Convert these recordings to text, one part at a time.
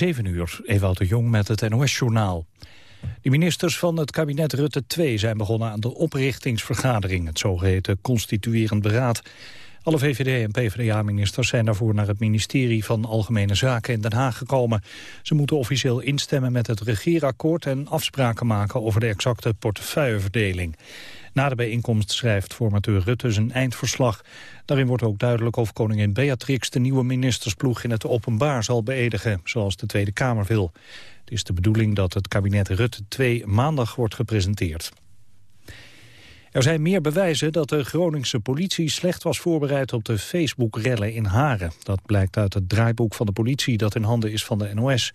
7 uur, Ewout de Jong met het NOS-journaal. De ministers van het kabinet Rutte 2 zijn begonnen aan de oprichtingsvergadering, het zogeheten constituerend beraad. Alle VVD- en PvdA-ministers zijn daarvoor naar het ministerie van Algemene Zaken in Den Haag gekomen. Ze moeten officieel instemmen met het regeerakkoord en afspraken maken over de exacte portefeuilleverdeling. Na de bijeenkomst schrijft formateur Rutte zijn eindverslag. Daarin wordt ook duidelijk of koningin Beatrix de nieuwe ministersploeg in het openbaar zal beëdigen, zoals de Tweede Kamer wil. Het is de bedoeling dat het kabinet Rutte 2 maandag wordt gepresenteerd. Er zijn meer bewijzen dat de Groningse politie slecht was voorbereid op de Facebook-rellen in Haren. Dat blijkt uit het draaiboek van de politie dat in handen is van de NOS.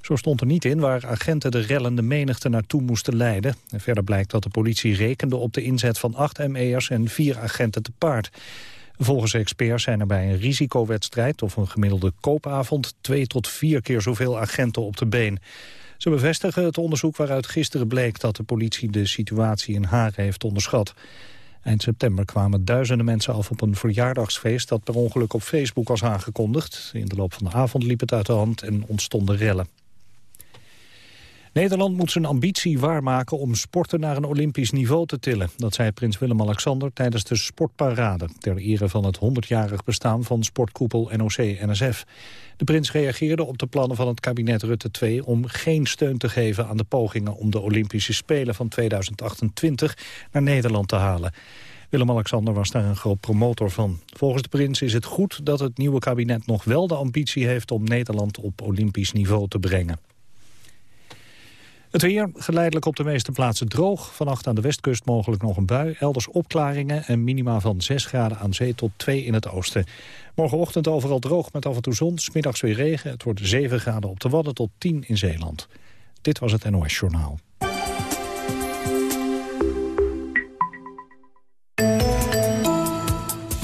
Zo stond er niet in waar agenten de rellende menigte naartoe moesten leiden. En verder blijkt dat de politie rekende op de inzet van acht ME'ers en vier agenten te paard. Volgens experts zijn er bij een risicowedstrijd of een gemiddelde koopavond twee tot vier keer zoveel agenten op de been. Ze bevestigen het onderzoek waaruit gisteren bleek dat de politie de situatie in Hagen heeft onderschat. Eind september kwamen duizenden mensen af op een verjaardagsfeest dat per ongeluk op Facebook was aangekondigd. In de loop van de avond liep het uit de hand en ontstonden rellen. Nederland moet zijn ambitie waarmaken om sporten naar een olympisch niveau te tillen. Dat zei prins Willem-Alexander tijdens de sportparade... ter ere van het 100-jarig bestaan van sportkoepel NOC-NSF. De prins reageerde op de plannen van het kabinet Rutte II... om geen steun te geven aan de pogingen om de Olympische Spelen van 2028 naar Nederland te halen. Willem-Alexander was daar een groot promotor van. Volgens de prins is het goed dat het nieuwe kabinet nog wel de ambitie heeft... om Nederland op olympisch niveau te brengen. Het weer geleidelijk op de meeste plaatsen droog. Vannacht aan de westkust mogelijk nog een bui. Elders opklaringen en minima van 6 graden aan zee tot 2 in het oosten. Morgenochtend overal droog met af en toe zon. Smiddags weer regen. Het wordt 7 graden op de Wadden tot 10 in Zeeland. Dit was het NOS Journaal.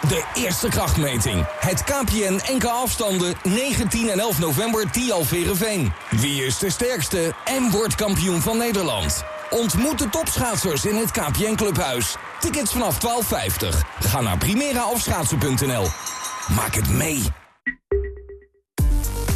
De eerste krachtmeting. Het KPN NK afstanden 19 en 11 november Tialverenveen. Wie is de sterkste en wordt kampioen van Nederland? Ontmoet de topschaatsers in het KPN Clubhuis. Tickets vanaf 12,50. Ga naar primeraofschaatsen.nl. Maak het mee.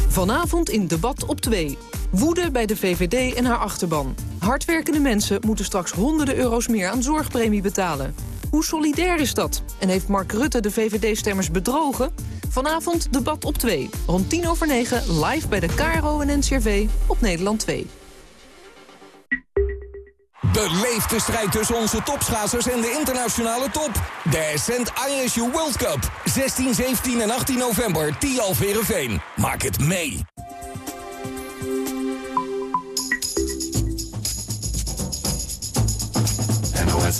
Vanavond in Debat op 2. Woede bij de VVD en haar achterban. Hardwerkende mensen moeten straks honderden euro's meer aan zorgpremie betalen. Hoe solidair is dat? En heeft Mark Rutte de VVD-stemmers bedrogen? Vanavond debat op 2. Rond 10 over 9 live bij de KRO en NCRV op Nederland 2. Beleef de strijd tussen onze topschaatsers en de internationale top. De Ascent ISU World Cup. 16, 17 en 18 november. Tial Verenveen. Maak het mee.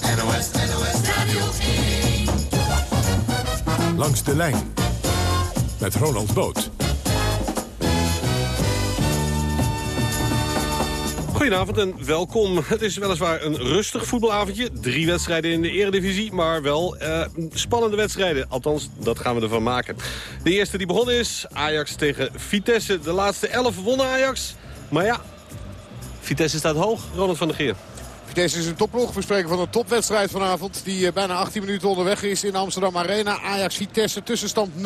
NOS, NOS, NOS Radio 1. Langs de lijn. Met Ronald Boot. Goedenavond en welkom. Het is weliswaar een rustig voetbalavondje. Drie wedstrijden in de eredivisie, maar wel uh, spannende wedstrijden. Althans, dat gaan we ervan maken. De eerste die begonnen is, Ajax tegen Vitesse. De laatste elf wonnen Ajax. Maar ja, Vitesse staat hoog. Ronald van der Geer. Deze is een topploeg. We spreken van een topwedstrijd vanavond. Die eh, bijna 18 minuten onderweg is in Amsterdam Arena. Ajax-Vitesse tussenstand 0-0.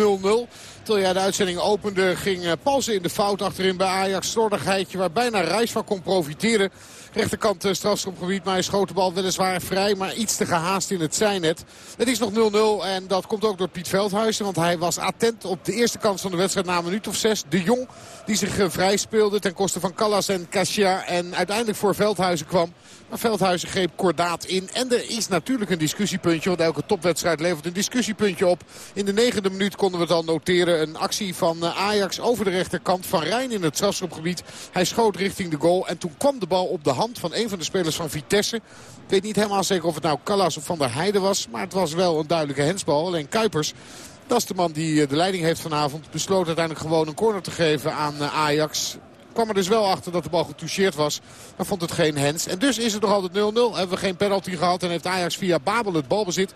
Terwijl jij de uitzending opende ging eh, Palsen in de fout achterin bij Ajax. Slordigheidje waar bijna Reis van kon profiteren. Rechterkant uh, strafschopgebied, maar hij schoot de bal weliswaar vrij. Maar iets te gehaast in het zijnet. Het is nog 0-0 en dat komt ook door Piet Veldhuizen. Want hij was attent op de eerste kans van de wedstrijd na een minuut of zes. De Jong die zich vrij speelde ten koste van Callas en Kasia. En uiteindelijk voor Veldhuizen kwam. Maar Veldhuizen greep kordaat in. En er is natuurlijk een discussiepuntje. Want elke topwedstrijd levert een discussiepuntje op. In de negende minuut konden we het noteren. Een actie van eh, Ajax over de rechterkant. Van Rijn in het strafschopgebied. Hij schoot richting de goal. En toen kwam de bal op de hand van een van de spelers van Vitesse. Ik weet niet helemaal zeker of het nou Callas of Van der Heijden was. Maar het was wel een duidelijke hensbal. Alleen Kuipers dat is de man die eh, de leiding heeft vanavond. Besloot uiteindelijk gewoon een corner te geven aan eh, Ajax kwam er dus wel achter dat de bal getoucheerd was. Maar vond het geen hens. En dus is het nog altijd 0-0. Hebben we geen penalty gehad. En heeft Ajax via Babel het balbezit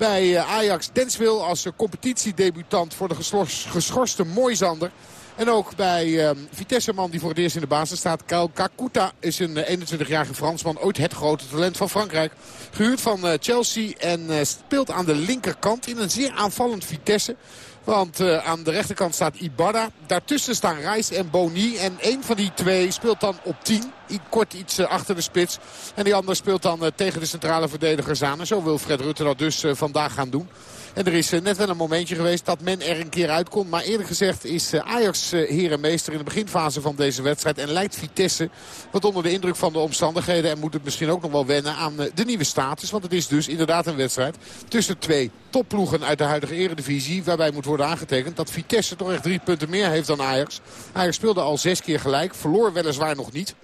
bij eh, Ajax Denswil als eh, competitiedebutant voor de geschorste Moisander. En ook bij uh, Vitesse-man die voor het eerst in de basis staat. Kyle Kakuta is een 21-jarige Fransman. Ooit het grote talent van Frankrijk. Gehuurd van Chelsea en speelt aan de linkerkant in een zeer aanvallend Vitesse. Want uh, aan de rechterkant staat Ibarra. Daartussen staan Reis en Boni. En een van die twee speelt dan op 10. Kort iets uh, achter de spits. En die ander speelt dan uh, tegen de centrale verdedigers aan. Zo wil Fred Rutte dat dus vandaag gaan doen. En er is net wel een momentje geweest dat men er een keer uitkomt. Maar eerlijk gezegd is Ajax heer en meester in de beginfase van deze wedstrijd. En lijkt Vitesse wat onder de indruk van de omstandigheden. En moet het misschien ook nog wel wennen aan de nieuwe status. Want het is dus inderdaad een wedstrijd tussen twee topploegen uit de huidige eredivisie. Waarbij moet worden aangetekend dat Vitesse toch echt drie punten meer heeft dan Ajax. Ajax speelde al zes keer gelijk. Verloor weliswaar nog niet.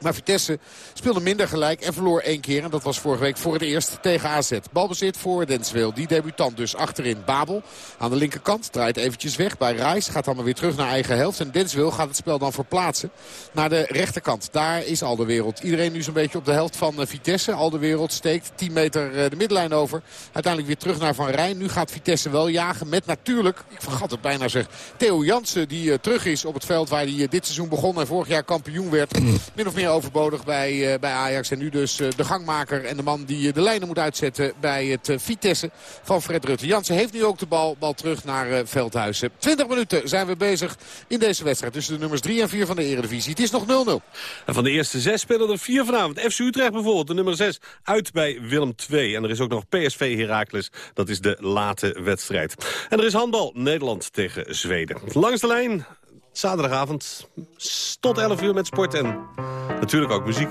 Maar Vitesse speelde minder gelijk en verloor één keer. En dat was vorige week voor het eerst tegen AZ. Balbezit voor Denswil. Die debutant dus achterin Babel. Aan de linkerkant draait eventjes weg bij Reis. Gaat dan weer terug naar eigen helft. En Denswil gaat het spel dan verplaatsen naar de rechterkant. Daar is al de wereld. Iedereen nu zo'n beetje op de helft van eh, Vitesse. Al de wereld steekt 10 meter eh, de middenlijn over. Uiteindelijk weer terug naar Van Rijn. Nu gaat Vitesse wel jagen met natuurlijk, ik vergat het bijna zeg, Theo Jansen. Die uh, terug is op het veld waar hij dit seizoen begon en vorig jaar kampioen werd. Meer overbodig bij, uh, bij Ajax. En nu dus uh, de gangmaker en de man die uh, de lijnen moet uitzetten bij het Vitesse van Fred Rutte. Jansen heeft nu ook de bal, bal terug naar Veldhuizen. 20 minuten zijn we bezig in deze wedstrijd tussen de nummers 3 en 4 van de Eredivisie. Het is nog 0-0. En van de eerste zes spelen er vier vanavond. FC Utrecht bijvoorbeeld, de nummer 6, uit bij Willem II. En er is ook nog PSV Heracles, dat is de late wedstrijd. En er is handbal, Nederland tegen Zweden. Langs de lijn, Zaterdagavond tot 11 uur met sport en natuurlijk ook muziek.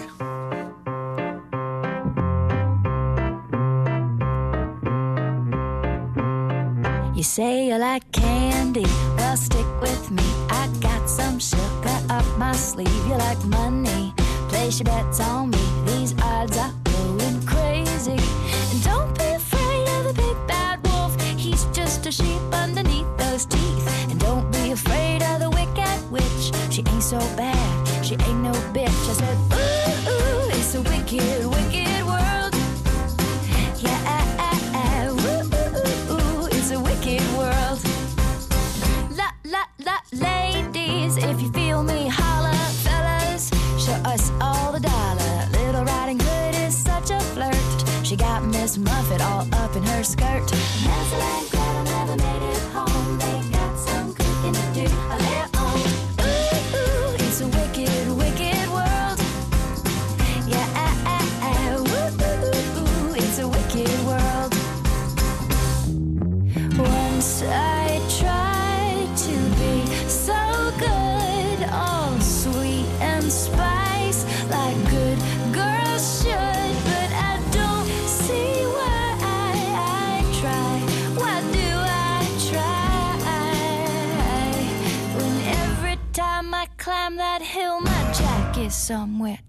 You say you like candy, well stick with me. I got some sugar up my sleeve. You like money, place your bets on me. These odds are going crazy. And don't be afraid of the big bad wolf. He's just a sheep underneath so bad, she ain't no bitch. I said, ooh, ooh, it's a wicked, wicked world. Yeah, ah, ah, ah. ooh, ooh, ooh, it's a wicked world. La, la, la, ladies, if you feel me, holla, fellas, show us all the dollar. Little Riding Hood is such a flirt. She got Miss Muffet all up in her skirt. Hansel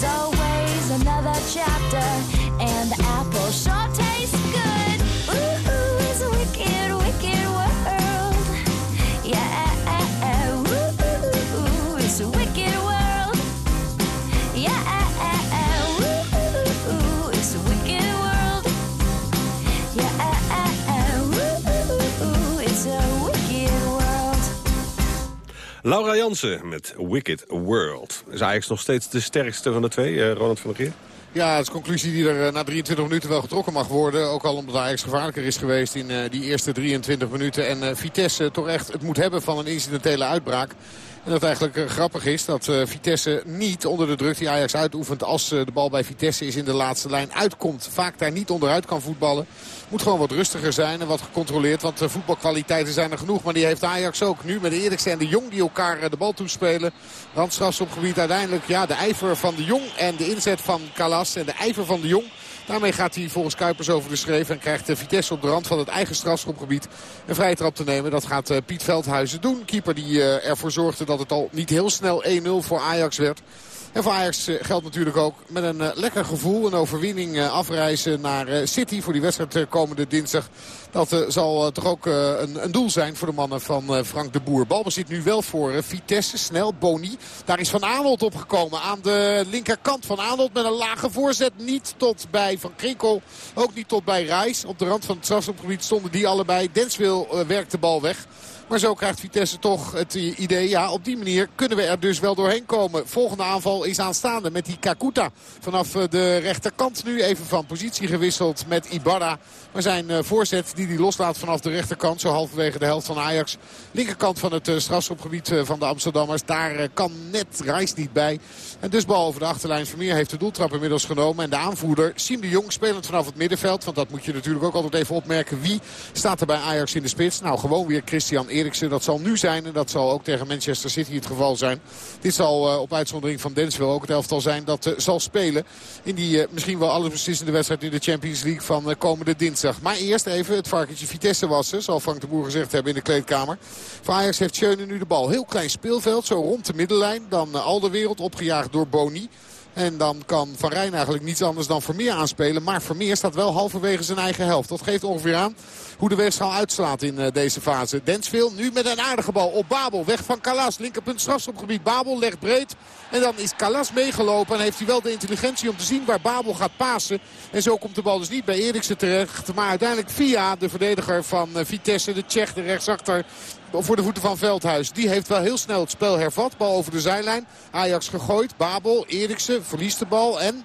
Should, but Laura Jansen met Wicked World. Is Ajax nog steeds de sterkste van de twee, uh, Ronald van der Geer? Ja, dat is conclusie die er eh, na 23 minuten wel getrokken mag worden. Ook al omdat Ajax gevaarlijker is geweest in uh, die eerste 23 minuten. En Vitesse toch echt het moet hebben van een incidentele uitbraak. En dat eigenlijk uh, grappig is dat uh, Vitesse niet onder de druk die Ajax uitoefent... als uh, de bal bij Vitesse is in de laatste lijn uitkomt. Vaak daar niet onderuit kan voetballen. Moet gewoon wat rustiger zijn en wat gecontroleerd. Want voetbalkwaliteiten zijn er genoeg. Maar die heeft Ajax ook nu met de Eriksen en de Jong die elkaar de bal toespelen. Randstrafschopgebied uiteindelijk ja, de ijver van de Jong en de inzet van Kalas. En de ijver van de Jong Daarmee gaat hij volgens Kuipers over de schreef. En krijgt de Vitesse op de rand van het eigen strafschopgebied een vrije trap te nemen. Dat gaat Piet Veldhuizen doen. Keeper die ervoor zorgde dat het al niet heel snel 1-0 voor Ajax werd. En voor Ajax geldt natuurlijk ook met een lekker gevoel. Een overwinning afreizen naar City voor die wedstrijd komende dinsdag. Dat zal toch ook een, een, doel zijn voor de mannen van Frank de Boer. Balbezit nu wel voor Vitesse. Snel, Boni. Daar is Van Aanholt opgekomen aan de linkerkant. Van Aanholt met een lage voorzet. Niet tot bij Van Krinkel. Ook niet tot bij Reis. Op de rand van het strafschopgebied stonden die allebei. Denswil werkt de bal weg. Maar zo krijgt Vitesse toch het idee, ja, op die manier kunnen we er dus wel doorheen komen. Volgende aanval is aanstaande met die Kakuta. Vanaf de rechterkant nu even van positie gewisseld met Ibarra. Maar zijn voorzet die hij loslaat vanaf de rechterkant, zo halverwege de helft van Ajax. Linkerkant van het strafschopgebied van de Amsterdammers. Daar kan net Reis niet bij. En dus bal over de achterlijn. Vermeer heeft de doeltrap inmiddels genomen. En de aanvoerder, Siem de Jong, spelend vanaf het middenveld. Want dat moet je natuurlijk ook altijd even opmerken. Wie staat er bij Ajax in de spits? Nou, gewoon weer Christian Eriksen. Dat zal nu zijn en dat zal ook tegen Manchester City het geval zijn. Dit zal uh, op uitzondering van Denswil ook het elftal zijn dat uh, zal spelen. In die uh, misschien wel allesbeslissende wedstrijd in de Champions League van komende dinsdag. Maar eerst even het varkentje Vitesse wassen. Zal Frank de Boer gezegd hebben in de kleedkamer. Voor Ajax heeft Schöne nu de bal. Heel klein speelveld, zo rond de middenlijn. Dan al de wereld opgejaagd door Boni. En dan kan Van Rijn eigenlijk niets anders dan Vermeer aanspelen. Maar Vermeer staat wel halverwege zijn eigen helft. Dat geeft ongeveer aan hoe de weegschaal uitslaat in uh, deze fase. Densville nu met een aardige bal op Babel. Weg van Kalas. Linkerpunt strafschopgebied. Babel legt breed. En dan is Kalas meegelopen. En heeft hij wel de intelligentie om te zien waar Babel gaat pasen. En zo komt de bal dus niet bij Eriksen terecht. Maar uiteindelijk via de verdediger van uh, Vitesse. De Tsjech, de rechtsachter voor de voeten van Veldhuis. Die heeft wel heel snel het spel hervat. Bal over de zijlijn. Ajax gegooid. Babel, Eriksen verliest de bal. En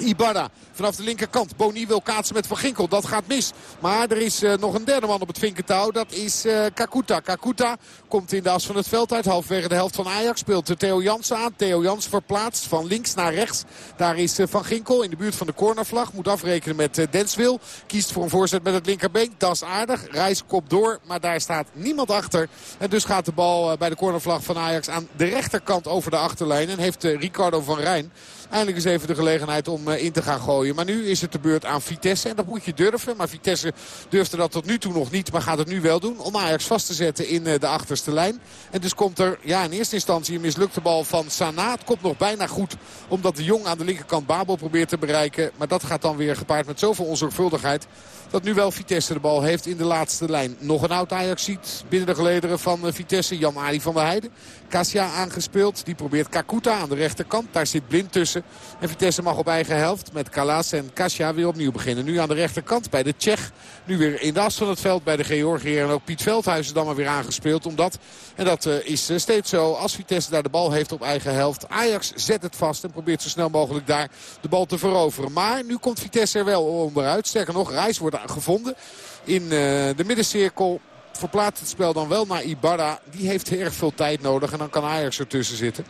Ibarra vanaf de linkerkant. Boni wil kaatsen met Van Ginkel. Dat gaat mis. Maar er is uh, nog een derde man op het vinkentouw. Dat is uh, Kakuta. Kakuta komt in de as van het veld uit. Halfwege de helft van Ajax. Speelt Theo Jansen aan. Theo Jansen verplaatst van links naar rechts. Daar is uh, Van Ginkel in de buurt van de cornervlag. Moet afrekenen met Denswil. Kiest voor een voorzet met het linkerbeen. Dat is aardig. Reis kop door. Maar daar staat niemand achter. En dus gaat de bal bij de cornervlag van Ajax aan de rechterkant over de achterlijn. En heeft Ricardo van Rijn eindelijk eens even de gelegenheid om in te gaan gooien. Maar nu is het de beurt aan Vitesse. En dat moet je durven. Maar Vitesse durfde dat tot nu toe nog niet. Maar gaat het nu wel doen. Om Ajax vast te zetten in de achterste lijn. En dus komt er ja, in eerste instantie een mislukte bal van Sana. Het komt nog bijna goed. Omdat de Jong aan de linkerkant Babel probeert te bereiken. Maar dat gaat dan weer gepaard met zoveel onzorgvuldigheid. Dat nu wel Vitesse de bal heeft in de laatste lijn. Nog een oud Ajax ziet binnen de gelederen van Vitesse. Jan-Ari van der Heijden. Kasia aangespeeld. Die probeert Kakuta aan de rechterkant. Daar zit blind tussen. En Vitesse mag op eigen helft met Kalas en Kasia weer opnieuw beginnen. Nu aan de rechterkant bij de Tsjech. Nu weer in de as van het veld bij de Georgiër. En ook Piet Veldhuizen dan maar weer aangespeeld. Omdat, en dat uh, is steeds zo, als Vitesse daar de bal heeft op eigen helft. Ajax zet het vast en probeert zo snel mogelijk daar de bal te veroveren. Maar nu komt Vitesse er wel onderuit. Sterker nog, Reis wordt gevonden in uh, de middencirkel verplaatst het spel dan wel naar Ibarra. Die heeft erg veel tijd nodig en dan kan Ajax ertussen zitten.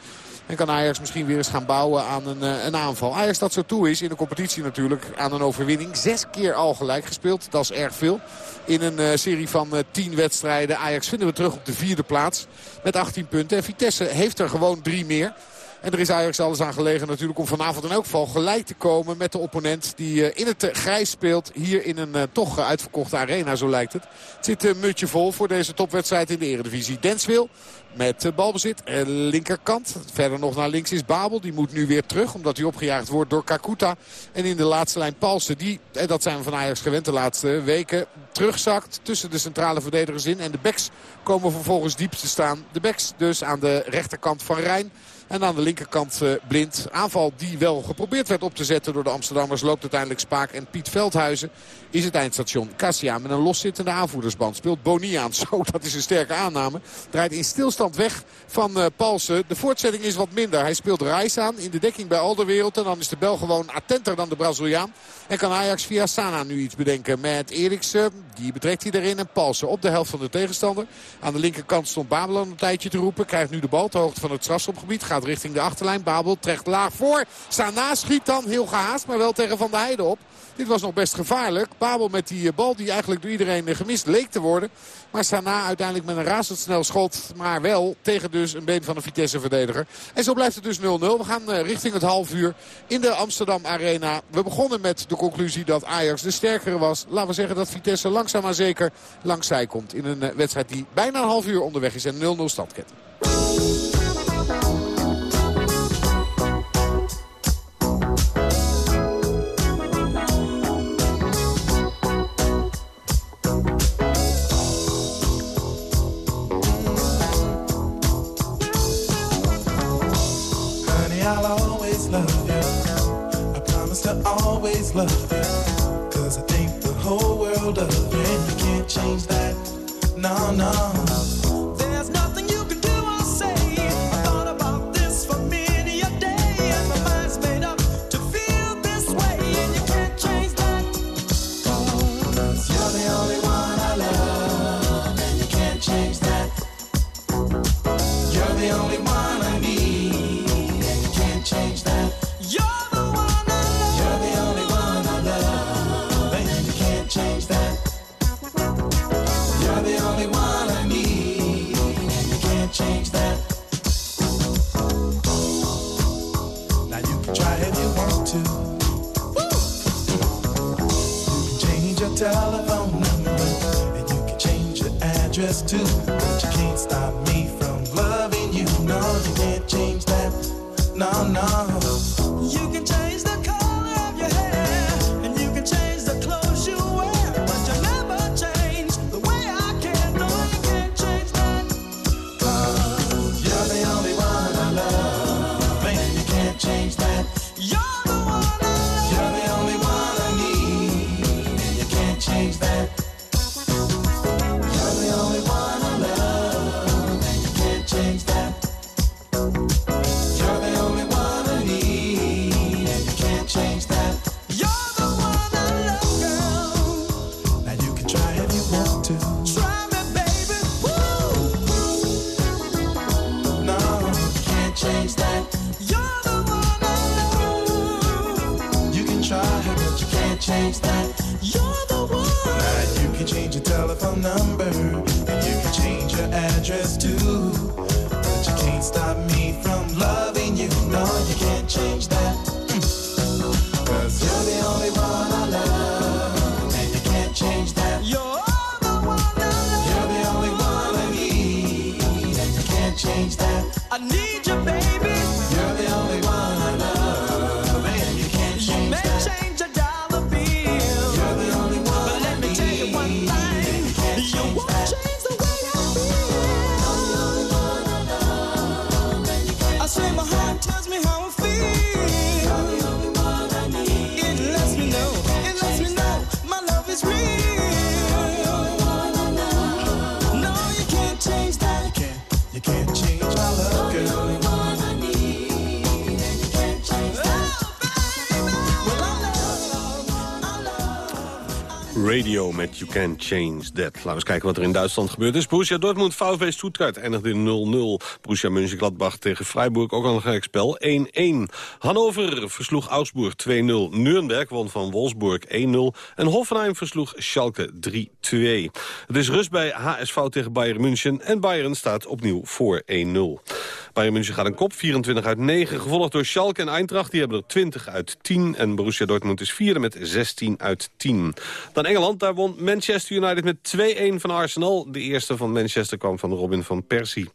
En kan Ajax misschien weer eens gaan bouwen aan een, een aanval. Ajax dat zo toe is in de competitie natuurlijk aan een overwinning. Zes keer al gelijk gespeeld. Dat is erg veel. In een uh, serie van uh, tien wedstrijden. Ajax vinden we terug op de vierde plaats. Met 18 punten. En Vitesse heeft er gewoon drie meer. En er is Ajax alles aan gelegen natuurlijk om vanavond in elk geval gelijk te komen met de opponent die uh, in het uh, grijs speelt. Hier in een uh, toch uitverkochte arena, zo lijkt het. Het zit een mutje vol voor deze topwedstrijd in de eredivisie. Denswil met balbezit. linkerkant. Verder nog naar links is Babel. Die moet nu weer terug. Omdat hij opgejaagd wordt door Kakuta. En in de laatste lijn Palsen. Die, en dat zijn we van Ajax gewend de laatste weken. Terugzakt tussen de centrale verdedigers in. En de backs komen vervolgens diep te staan. De backs dus aan de rechterkant van Rijn. En aan de linkerkant uh, Blind. Aanval die wel geprobeerd werd op te zetten door de Amsterdammers. Loopt uiteindelijk Spaak en Piet Veldhuizen is het eindstation. Cassia met een loszittende aanvoerdersband. Speelt Boni aan. Zo, dat is een sterke aanname. Draait in stilstand weg van uh, Palsen. De voortzetting is wat minder. Hij speelt Reis aan in de dekking bij Alderwereld. En dan is de bel gewoon attenter dan de Braziliaan. En kan Ajax via Sana nu iets bedenken met Eriksen. Die betrekt hij erin en Palsen op de helft van de tegenstander. Aan de linkerkant stond Babel een tijdje te roepen. Krijgt nu de bal ter hoogte van het strafschopgebied. Gaat richting de achterlijn. Babel trekt laag voor. Sana schiet dan heel gehaast, maar wel tegen Van der Heijden op. Dit was nog best gevaarlijk. Babel met die eh, bal die eigenlijk door iedereen eh, gemist leek te worden. Maar Sana uiteindelijk met een razendsnel schot. Maar wel tegen dus een been van een Vitesse-verdediger. En zo blijft het dus 0-0. We gaan eh, richting het half uur in de Amsterdam Arena. We begonnen met de conclusie dat Ajax de sterkere was. Laten we zeggen dat Vitesse langzaam maar zeker langs zij komt. In een wedstrijd die bijna een half uur onderweg is en 0-0 stand. Radio met You Can Change That. Laten we eens kijken wat er in Duitsland gebeurd is. Borussia Dortmund, VfB Stuttgart eindigde in 0-0. Borussia Mönchengladbach tegen Freiburg, ook al een gelijk spel, 1-1. Hannover versloeg Augsburg 2-0. Nuremberg won van Wolfsburg 1-0. En Hoffenheim versloeg Schalke 3-2. Het is rust bij HSV tegen Bayern München. En Bayern staat opnieuw voor 1-0. Bayern München gaat een kop, 24 uit 9. Gevolgd door Schalke en Eintracht, die hebben er 20 uit 10. En Borussia Dortmund is vierde met 16 uit 10. Dan Engeland, daar won Manchester United met 2-1 van Arsenal. De eerste van Manchester kwam van Robin van Persie.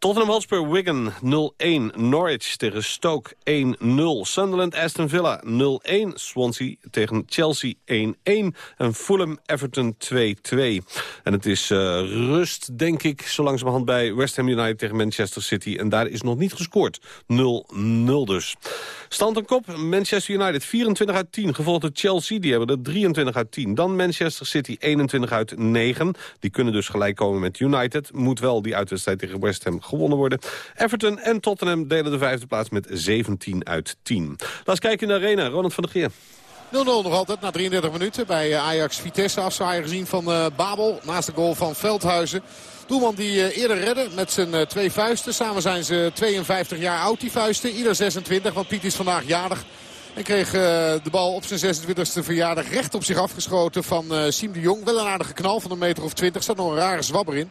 Tottenham Hotspur Wigan 0-1. Norwich tegen Stoke 1-0. Sunderland Aston Villa 0-1. Swansea tegen Chelsea 1-1. En Fulham Everton 2-2. En het is uh, rust, denk ik, zo langzamerhand bij West Ham United tegen Manchester City. En daar is nog niet gescoord. 0-0 dus. Stand en kop, Manchester United 24 uit 10. Gevolgd door Chelsea, die hebben er 23 uit 10. Dan Manchester City 21 uit 9. Die kunnen dus gelijk komen met United. Moet wel die uitwedstrijd tegen West Ham gewonnen worden. Everton en Tottenham delen de vijfde plaats met 17 uit 10. Laten we kijken in de arena. Ronald van der Geer. 0-0 nog altijd na 33 minuten bij eh, Ajax Vitesse. Afzwaaier gezien van uh, Babel naast de goal van Veldhuizen. Doelman die uh, eerder redde met zijn twee vuisten. Samen zijn ze 52 jaar oud die vuisten. Ieder 26 want Piet is vandaag jarig. En kreeg de bal op zijn 26e verjaardag recht op zich afgeschoten van Siem de Jong. Wel een aardige knal van een meter of 20. Zat nog een rare zwabber in.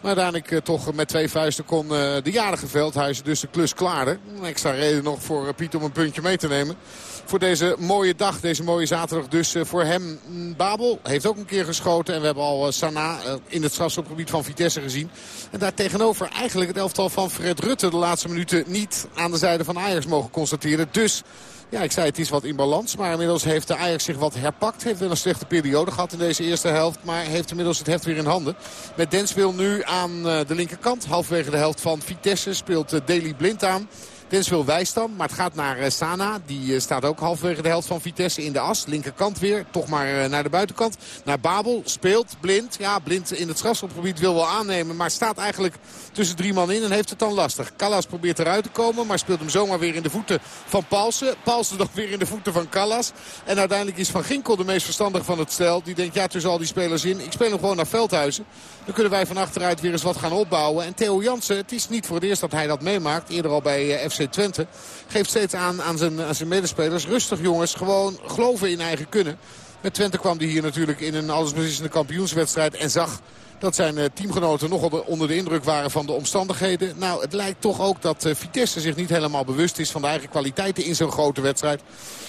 Maar uiteindelijk uh, toch met twee vuisten kon uh, de jarige Veldhuizen dus de klus klaren. Een extra reden nog voor uh, Piet om een puntje mee te nemen. Voor deze mooie dag, deze mooie zaterdag dus voor hem. Mm, Babel heeft ook een keer geschoten. En we hebben al Sana in het strafschopgebied van Vitesse gezien. En daar tegenover eigenlijk het elftal van Fred Rutte de laatste minuten niet aan de zijde van Ajax mogen constateren. Dus... Ja, ik zei het is wat in balans. Maar inmiddels heeft de Ajax zich wat herpakt. Heeft wel een slechte periode gehad in deze eerste helft. Maar heeft inmiddels het heft weer in handen. Met Denswil nu aan de linkerkant. Halfwege de helft van Vitesse speelt Deli Blind aan. Denswil wijst dan, maar het gaat naar Sana. Die staat ook halverwege de helft van Vitesse in de as. Linkerkant weer, toch maar naar de buitenkant. Naar Babel, speelt Blind. Ja, Blind in het strafschopgebied wil wel aannemen. Maar staat eigenlijk tussen drie man in en heeft het dan lastig. Callas probeert eruit te komen, maar speelt hem zomaar weer in de voeten van Palsen. Palsen dan weer in de voeten van Callas. En uiteindelijk is Van Ginkel de meest verstandige van het stel. Die denkt, ja, tussen al die spelers in. Ik speel hem gewoon naar Veldhuizen. Dan kunnen wij van achteruit weer eens wat gaan opbouwen. En Theo Jansen, het is niet voor het eerst dat hij dat meemaakt. Eerder al bij FC Twente. Geeft steeds aan aan zijn, aan zijn medespelers. Rustig jongens, gewoon geloven in eigen kunnen. Met Twente kwam hij hier natuurlijk in een allesbeslissende kampioenswedstrijd. En zag dat zijn teamgenoten nog onder de indruk waren van de omstandigheden. Nou, het lijkt toch ook dat Vitesse zich niet helemaal bewust is van de eigen kwaliteiten in zo'n grote wedstrijd.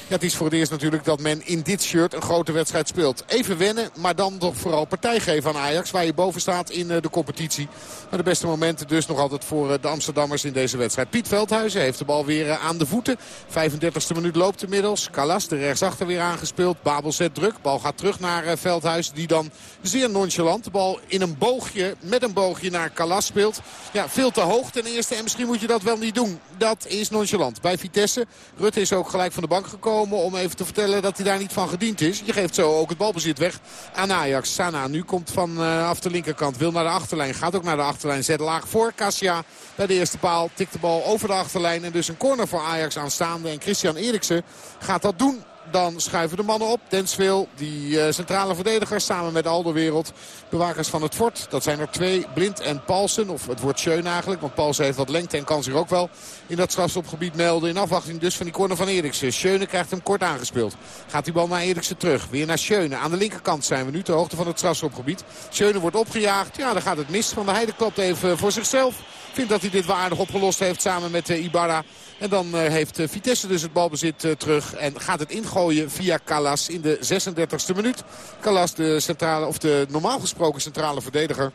Ja, het is voor het eerst natuurlijk dat men in dit shirt een grote wedstrijd speelt. Even wennen, maar dan toch vooral partij geven aan Ajax. Waar je boven staat in de competitie. Maar de beste momenten dus nog altijd voor de Amsterdammers in deze wedstrijd. Piet Veldhuizen heeft de bal weer aan de voeten. 35e minuut loopt inmiddels. Kalas de rechtsachter weer aangespeeld. Babel zet druk. Bal gaat terug naar Veldhuizen. Die dan zeer nonchalant de bal in een boogje, met een boogje naar Kalas speelt. Ja, veel te hoog ten eerste. En misschien moet je dat wel niet doen. Dat is nonchalant. Bij Vitesse. Rutte is ook gelijk van de bank gekomen om even te vertellen dat hij daar niet van gediend is. Je geeft zo ook het balbezit weg aan Ajax. Sana nu komt vanaf de linkerkant. Wil naar de achterlijn. Gaat ook naar de achterlijn. Zet laag voor. Cassia bij de eerste paal. Tikt de bal over de achterlijn. En dus een corner voor Ajax aanstaande. En Christian Eriksen gaat dat doen dan schuiven de mannen op. Denswil, die uh, centrale verdediger, samen met Alderwereld. Bewakers van het fort. Dat zijn er twee, Blind en Paulsen. Of het wordt Schöne eigenlijk, want Paulsen heeft wat lengte en kan zich ook wel in dat strafstopgebied melden. In afwachting dus van die corner van Eriksen. Schöne krijgt hem kort aangespeeld. Gaat die bal naar Eriksen terug. Weer naar Schöne. Aan de linkerkant zijn we nu ter hoogte van het strafstopgebied. Schöne wordt opgejaagd. Ja, dan gaat het mis. Van de Heide klopt even voor zichzelf. Vindt dat hij dit waardig opgelost heeft samen met uh, Ibarra. En dan uh, heeft uh, Vitesse dus het balbezit uh, terug. En gaat het ingooien via Callas in de 36e minuut. Callas, de, centrale, of de normaal gesproken centrale verdediger.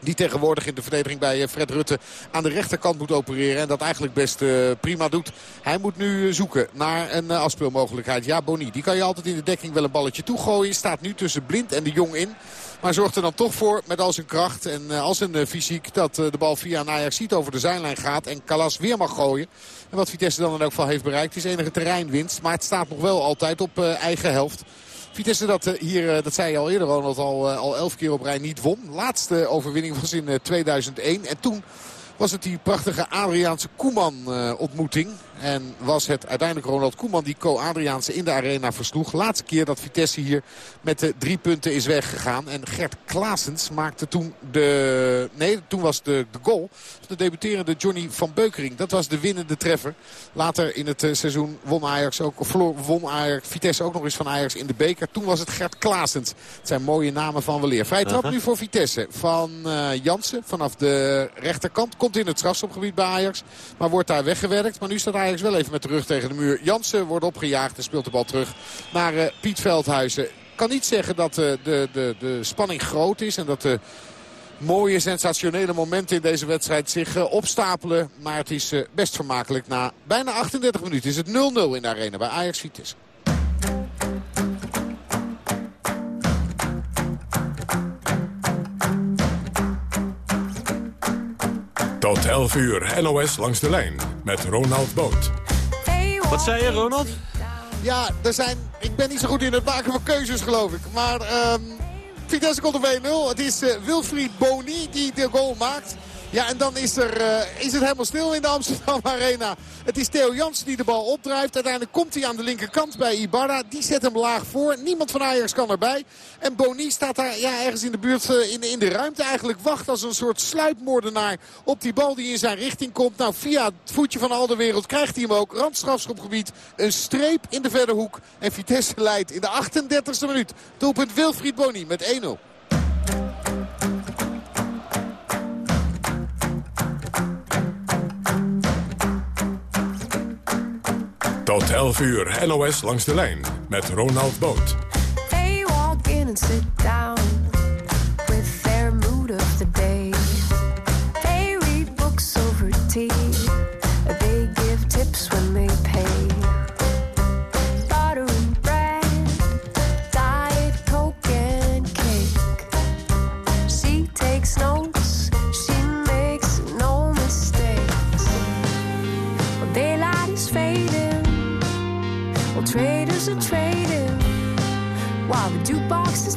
Die tegenwoordig in de verdediging bij Fred Rutte aan de rechterkant moet opereren. En dat eigenlijk best uh, prima doet. Hij moet nu zoeken naar een afspeelmogelijkheid. Ja, Boni, die kan je altijd in de dekking wel een balletje toegooien. Staat nu tussen Blind en de Jong in. Maar zorgt er dan toch voor met al zijn kracht en al zijn fysiek... dat de bal via een Ajax over de zijlijn gaat. En Calas weer mag gooien. En wat Vitesse dan in elk geval heeft bereikt is enige terreinwinst. Maar het staat nog wel altijd op eigen helft. Vitesse dat hier, dat zei je al eerder, al, al elf keer op rij niet won. Laatste overwinning was in 2001. En toen was het die prachtige Adriaanse Koeman-ontmoeting. En was het uiteindelijk Ronald Koeman die Co-Adriaanse in de arena versloeg. Laatste keer dat Vitesse hier met de drie punten is weggegaan. En Gert Klaasens maakte toen de... Nee, toen was de, de goal. De debuterende Johnny van Beukering. Dat was de winnende treffer. Later in het uh, seizoen won Ajax ook, of won Ajax, Vitesse ook nog eens van Ajax in de beker. Toen was het Gert Klaasens. Het zijn mooie namen van weleer. Vrij trap nu voor Vitesse. Van uh, Jansen vanaf de rechterkant. Komt in het strafstopgebied bij Ajax. Maar wordt daar weggewerkt. Maar nu staat Ajax wel even met de rug tegen de muur. Jansen wordt opgejaagd en speelt de bal terug naar uh, Piet Veldhuizen. Kan niet zeggen dat uh, de, de, de spanning groot is en dat de mooie, sensationele momenten in deze wedstrijd zich uh, opstapelen. Maar het is best vermakelijk. Na bijna 38 minuten is het 0-0 in de arena bij Ajax Vitesse. Tot 11 uur NOS langs de lijn met Ronald Boot. Wat zei je, Ronald? Ja, er zijn, ik ben niet zo goed in het maken van keuzes, geloof ik. Maar um, Vitesse komt op 1-0. Het is uh, Wilfried Boni die de goal maakt. Ja, en dan is, er, uh, is het helemaal stil in de Amsterdam Arena. Het is Theo Jansen die de bal opdrijft. Uiteindelijk komt hij aan de linkerkant bij Ibarra. Die zet hem laag voor. Niemand van Ajax kan erbij. En Boni staat daar ja, ergens in de buurt, uh, in, in de ruimte eigenlijk. Wacht als een soort sluipmoordenaar op die bal die in zijn richting komt. Nou, via het voetje van al de wereld krijgt hij hem ook. Randstrafschopgebied. Een streep in de verre hoek. En Vitesse leidt in de 38e minuut. Doelpunt Wilfried Boni met 1-0. Tot 11 uur NOS langs de lijn met Ronald Boot. They walk in and sit down traders are trading while the jukebox is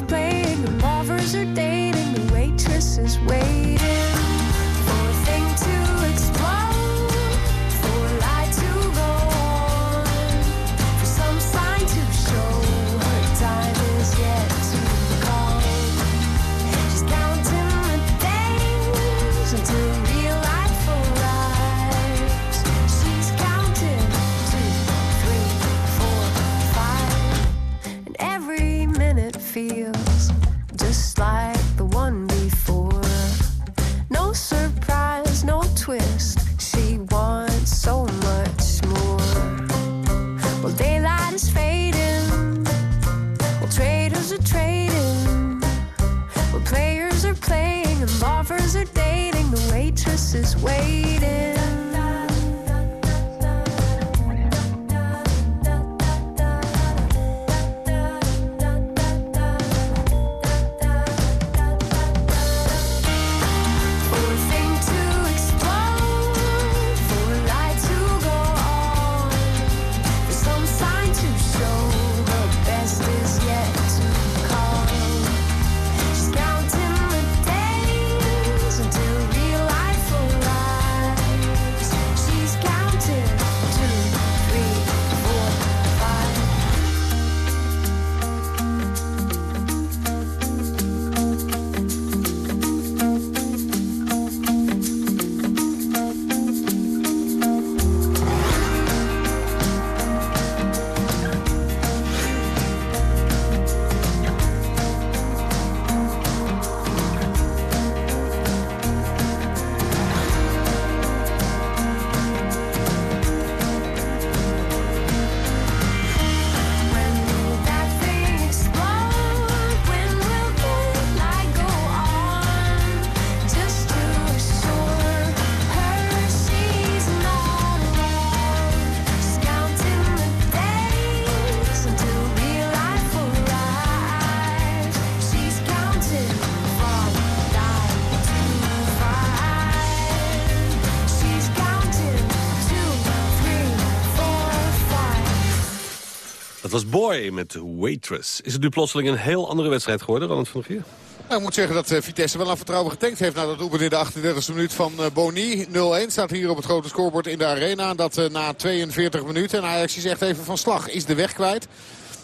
Dat was Boy met Waitress. Is het nu plotseling een heel andere wedstrijd geworden, Ronald van der Gier? Nou, ik moet zeggen dat eh, Vitesse wel aan vertrouwen getankt heeft... na dat doelpunt in de 38e minuut van eh, Boni. 0-1 staat hier op het grote scorebord in de arena. Dat eh, na 42 minuten. En Ajax is echt even van slag. Is de weg kwijt.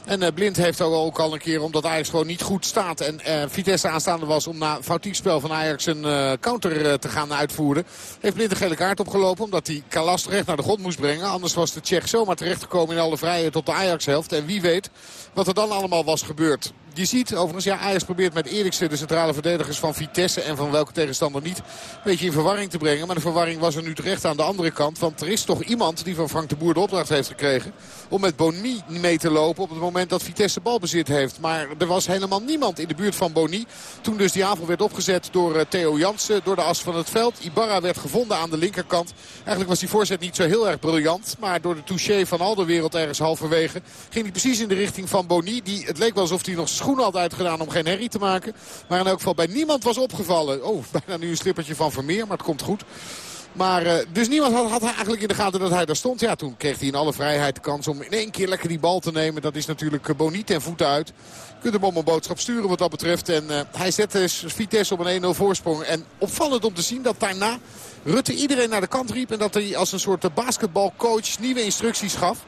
En eh, Blind heeft ook, al een keer, omdat Ajax gewoon niet goed staat... en eh, Vitesse aanstaande was om na foutiek spel van Ajax een eh, counter te gaan uitvoeren... heeft Blind een gele kaart opgelopen omdat hij Kalas terecht naar de grond moest brengen. Anders was de Tsjech zomaar terechtgekomen in alle vrijheid tot de Ajax-helft. En wie weet wat er dan allemaal was gebeurd. Je ziet overigens, ja, Ajax probeert met Eriksen de centrale verdedigers van Vitesse en van welke tegenstander niet een beetje in verwarring te brengen. Maar de verwarring was er nu terecht aan de andere kant. Want er is toch iemand die van Frank de Boer de opdracht heeft gekregen om met Boni mee te lopen op het moment dat Vitesse balbezit heeft. Maar er was helemaal niemand in de buurt van Boni. Toen dus die aanval werd opgezet door Theo Jansen door de as van het veld. Ibarra werd gevonden aan de linkerkant. Eigenlijk was die voorzet niet zo heel erg briljant. Maar door de touché van Alderwereld ergens halverwege ging hij precies in de richting van Boni. Die, het leek wel alsof hij nog schoenen had uitgedaan om geen herrie te maken. Maar in elk geval bij niemand was opgevallen. Oh, bijna nu een slippertje van Vermeer, maar het komt goed. Maar uh, dus niemand had, eigenlijk in de gaten dat hij daar stond. Ja, toen kreeg hij in alle vrijheid de kans om in één keer lekker die bal te nemen. Dat is natuurlijk uh, Boni ten voeten uit. Kunt hem om een boodschap sturen wat dat betreft. En uh, hij zette Vitesse op een 1-0 voorsprong. En opvallend om te zien dat daarna Rutte iedereen naar de kant riep. En dat hij als een soort basketbalcoach nieuwe instructies gaf.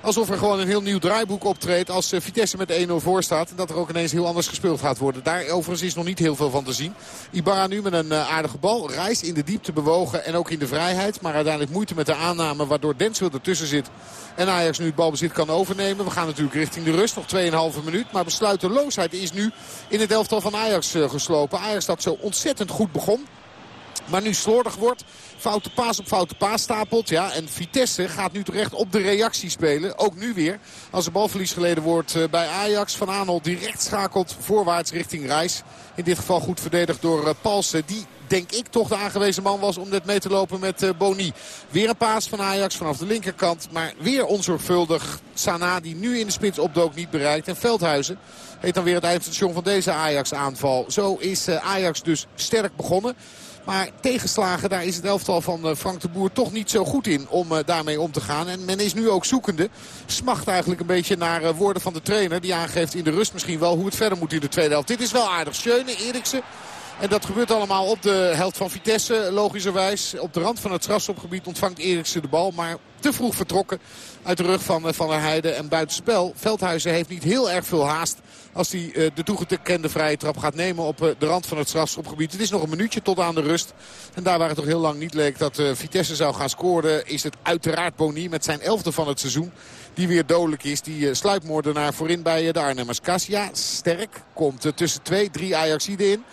Alsof er gewoon een heel nieuw draaiboek optreedt als Vitesse met 1-0 voor staat. En dat er ook ineens heel anders gespeeld gaat worden. Daar overigens is nog niet heel veel van te zien. Ibarra nu met een aardige bal. Reis in de diepte bewogen en ook in de vrijheid. Maar uiteindelijk moeite met de aanname waardoor Denswil ertussen zit. En Ajax nu het balbezit kan overnemen. We gaan natuurlijk richting de rust. Nog 2,5 minuut. Maar besluiteloosheid is nu in het elftal van Ajax geslopen. Ajax dat zo ontzettend goed begon. Maar nu slordig wordt. Foute paas op foute paas stapelt. Ja, en Vitesse gaat nu terecht op de reactie spelen. Ook nu weer. Als er balverlies geleden wordt bij Ajax. Van Aanholt direct schakelt voorwaarts richting Reis. In dit geval goed verdedigd door Palsen. Die denk ik toch de aangewezen man was om net mee te lopen met uh, Boni. Weer een paas van Ajax vanaf de linkerkant. Maar weer onzorgvuldig. Sana die nu in de spits opdook niet bereikt. En Veldhuizen heet dan weer het eindstation van deze Ajax aanval. Zo is Ajax dus sterk begonnen. Maar tegenslagen, daar is het elftal van uh, Frank de Boer toch niet zo goed in om uh, daarmee om te gaan. En men is nu ook zoekende. Smacht eigenlijk een beetje naar uh, woorden van de trainer. Die aangeeft in de rust misschien wel hoe het verder moet in de tweede helft. Dit is wel aardig. Schöne, Eriksen. En dat gebeurt allemaal op de helft van Vitesse, logischerwijs. Op de rand van het strafschopgebied ontvangt Eriksen de bal. Maar te vroeg vertrokken uit de rug van Van der Heijden en buitenspel. Veldhuizen heeft niet heel erg veel haast als hij uh, de toegekende vrije trap gaat nemen op uh, de rand van het strafschopgebied. Het is nog een minuutje tot aan de rust. En daar waar het toch heel lang niet leek dat Vitesse zou gaan scoren... is het uiteraard Boni met zijn elfde van het seizoen. Die weer dodelijk is. Die sluipmoordenaar voorin bij de Arnhemmers. Cassia sterk. Komt tussen twee, drie Ajaxiden in.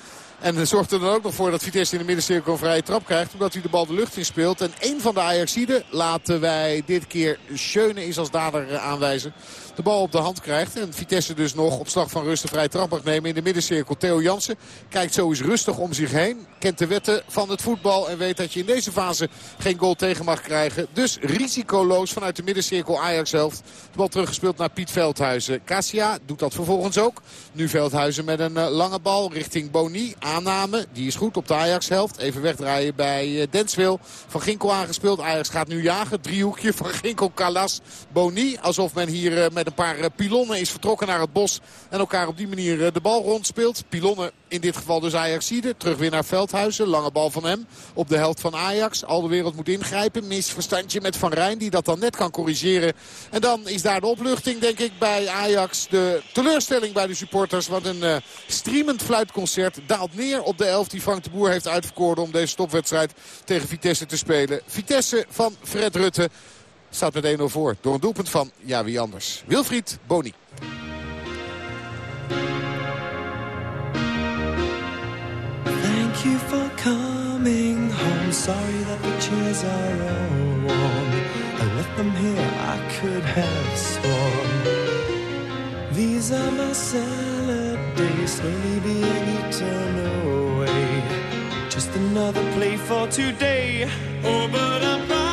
En zorgt er dan ook nog voor dat Vitesse in de middencirkel een vrije trap krijgt. Omdat hij de bal de lucht in speelt. En een van de Ajaxiden laten wij dit keer Schöne is als dader aanwijzen de bal op de hand krijgt. En Vitesse dus nog op slag van rust een vrije trap mag nemen in de middencirkel. Theo Jansen kijkt zo eens rustig om zich heen. Kent de wetten van het voetbal en weet dat je in deze fase geen goal tegen mag krijgen. Dus risicoloos vanuit de middencirkel Ajax helft. De bal teruggespeeld naar Piet Veldhuizen. Cassia doet dat vervolgens ook. Nu Veldhuizen met een lange bal richting Boni. Aanname, die is goed op de Ajax helft. Even wegdraaien bij Denswil. Van Ginkel aangespeeld. Ajax gaat nu jagen. Driehoekje van Ginkel, Kalas, Boni. Alsof men hier met een paar pilonnen is vertrokken naar het bos. En elkaar op die manier de bal rondspeelt. Pilonnen in dit geval dus Ajaxide. Terug weer naar Veldhuizen. Lange bal van hem op de helft van Ajax. Al de wereld moet ingrijpen. Misverstandje met Van Rijn die dat dan net kan corrigeren. En dan is daar de opluchting denk ik bij Ajax. De teleurstelling bij de supporters. Want een uh, streamend fluitconcert daalt neer op de elf die Frank de Boer heeft uitverkoren om deze stopwedstrijd tegen Vitesse te spelen. Vitesse van Fred Rutte staat met 1-0 voor. Door een doelpunt van, ja wie anders, Wilfried Boni. Thank you for coming home. Sorry that the chairs are all warm. I left them here, I could have sworn. These are my salad days, slowly being eaten away. Just another play for today. Oh, but I'm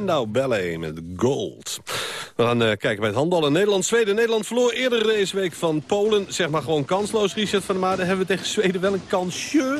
Spandau Ballet met Gold. We gaan eh, kijken bij het handballen. Nederland-Zweden. Nederland verloor eerder deze week van Polen. Zeg maar gewoon kansloos, Richard van der Maarden. Hebben we tegen Zweden wel een kansje?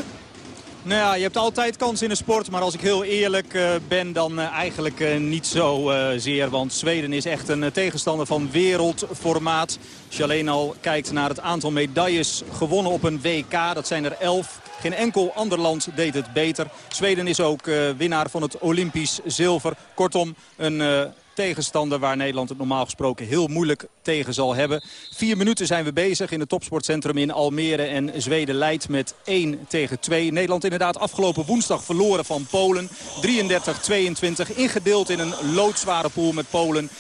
Nou ja, je hebt altijd kans in de sport. Maar als ik heel eerlijk eh, ben, dan eh, eigenlijk niet zo zeer. Want Zweden is echt een tegenstander van wereldformaat. Als je alleen al kijkt naar het aantal medailles gewonnen op een WK. Dat zijn er elf. Geen enkel ander land deed het beter. Zweden is ook eh, winnaar van het Olympisch zilver. Kortom, een eh, tegenstander waar Nederland het normaal gesproken heel moeilijk tegen zal hebben. Vier minuten zijn we bezig in het topsportcentrum in Almere. En Zweden leidt met 1 tegen 2. Nederland inderdaad afgelopen woensdag verloren van Polen. 33-22 ingedeeld in een loodzware pool met Polen.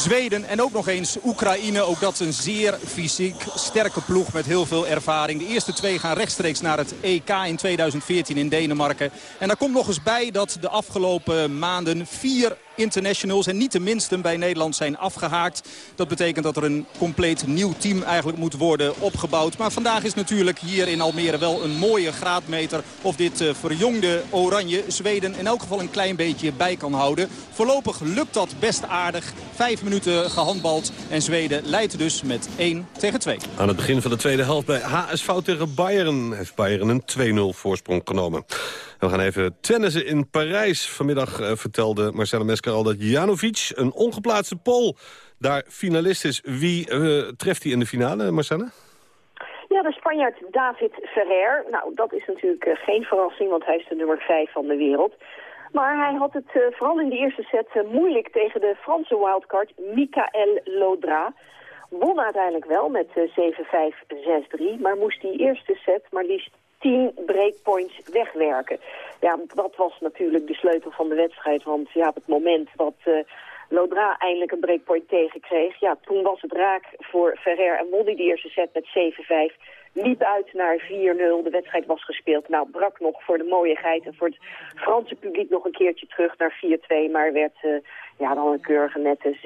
Zweden en ook nog eens Oekraïne. Ook dat een zeer fysiek sterke ploeg met heel veel ervaring. De eerste twee gaan rechtstreeks naar het EK in 2014 in Denemarken. En daar komt nog eens bij dat de afgelopen maanden vier internationals en niet de minsten bij Nederland zijn afgehaakt. Dat betekent dat er een compleet nieuw team eigenlijk moet worden opgebouwd. Maar vandaag is natuurlijk hier in Almere wel een mooie graadmeter of dit eh, verjongde oranje Zweden in elk geval een klein beetje bij kan houden. Voorlopig lukt dat best aardig. Vijf minuten gehandbald en Zweden leidt dus met 1 tegen 2. Aan het begin van de tweede helft bij HSV tegen Bayern... heeft Bayern een 2-0 voorsprong genomen. We gaan even tennissen in Parijs. Vanmiddag eh, vertelde Mesker al dat Janovic, een ongeplaatste Pool... daar finalist is. Wie eh, treft hij in de finale, Marcella? Ja, de Spanjaard David Ferrer. Nou, dat is natuurlijk eh, geen verrassing, want hij is de nummer 5 van de wereld. Maar hij had het vooral in de eerste set moeilijk tegen de Franse wildcard Michael Laudra. Won uiteindelijk wel met eh, 7-5, 6-3, maar moest die eerste set maar liefst 10 breakpoints wegwerken. Ja, dat was natuurlijk de sleutel van de wedstrijd, want ja, op het moment dat... eh, Lodra eindelijk een breakpoint tegenkreeg. Ja, toen was het raak voor Ferrer en hij de eerste set met 7-5. Liep uit naar 4-0. De wedstrijd was gespeeld. Nou, brak nog voor de mooie en voor het Franse publiek nog een keertje terug naar 4-2. Maar werd eh, ja, dan een keurige nette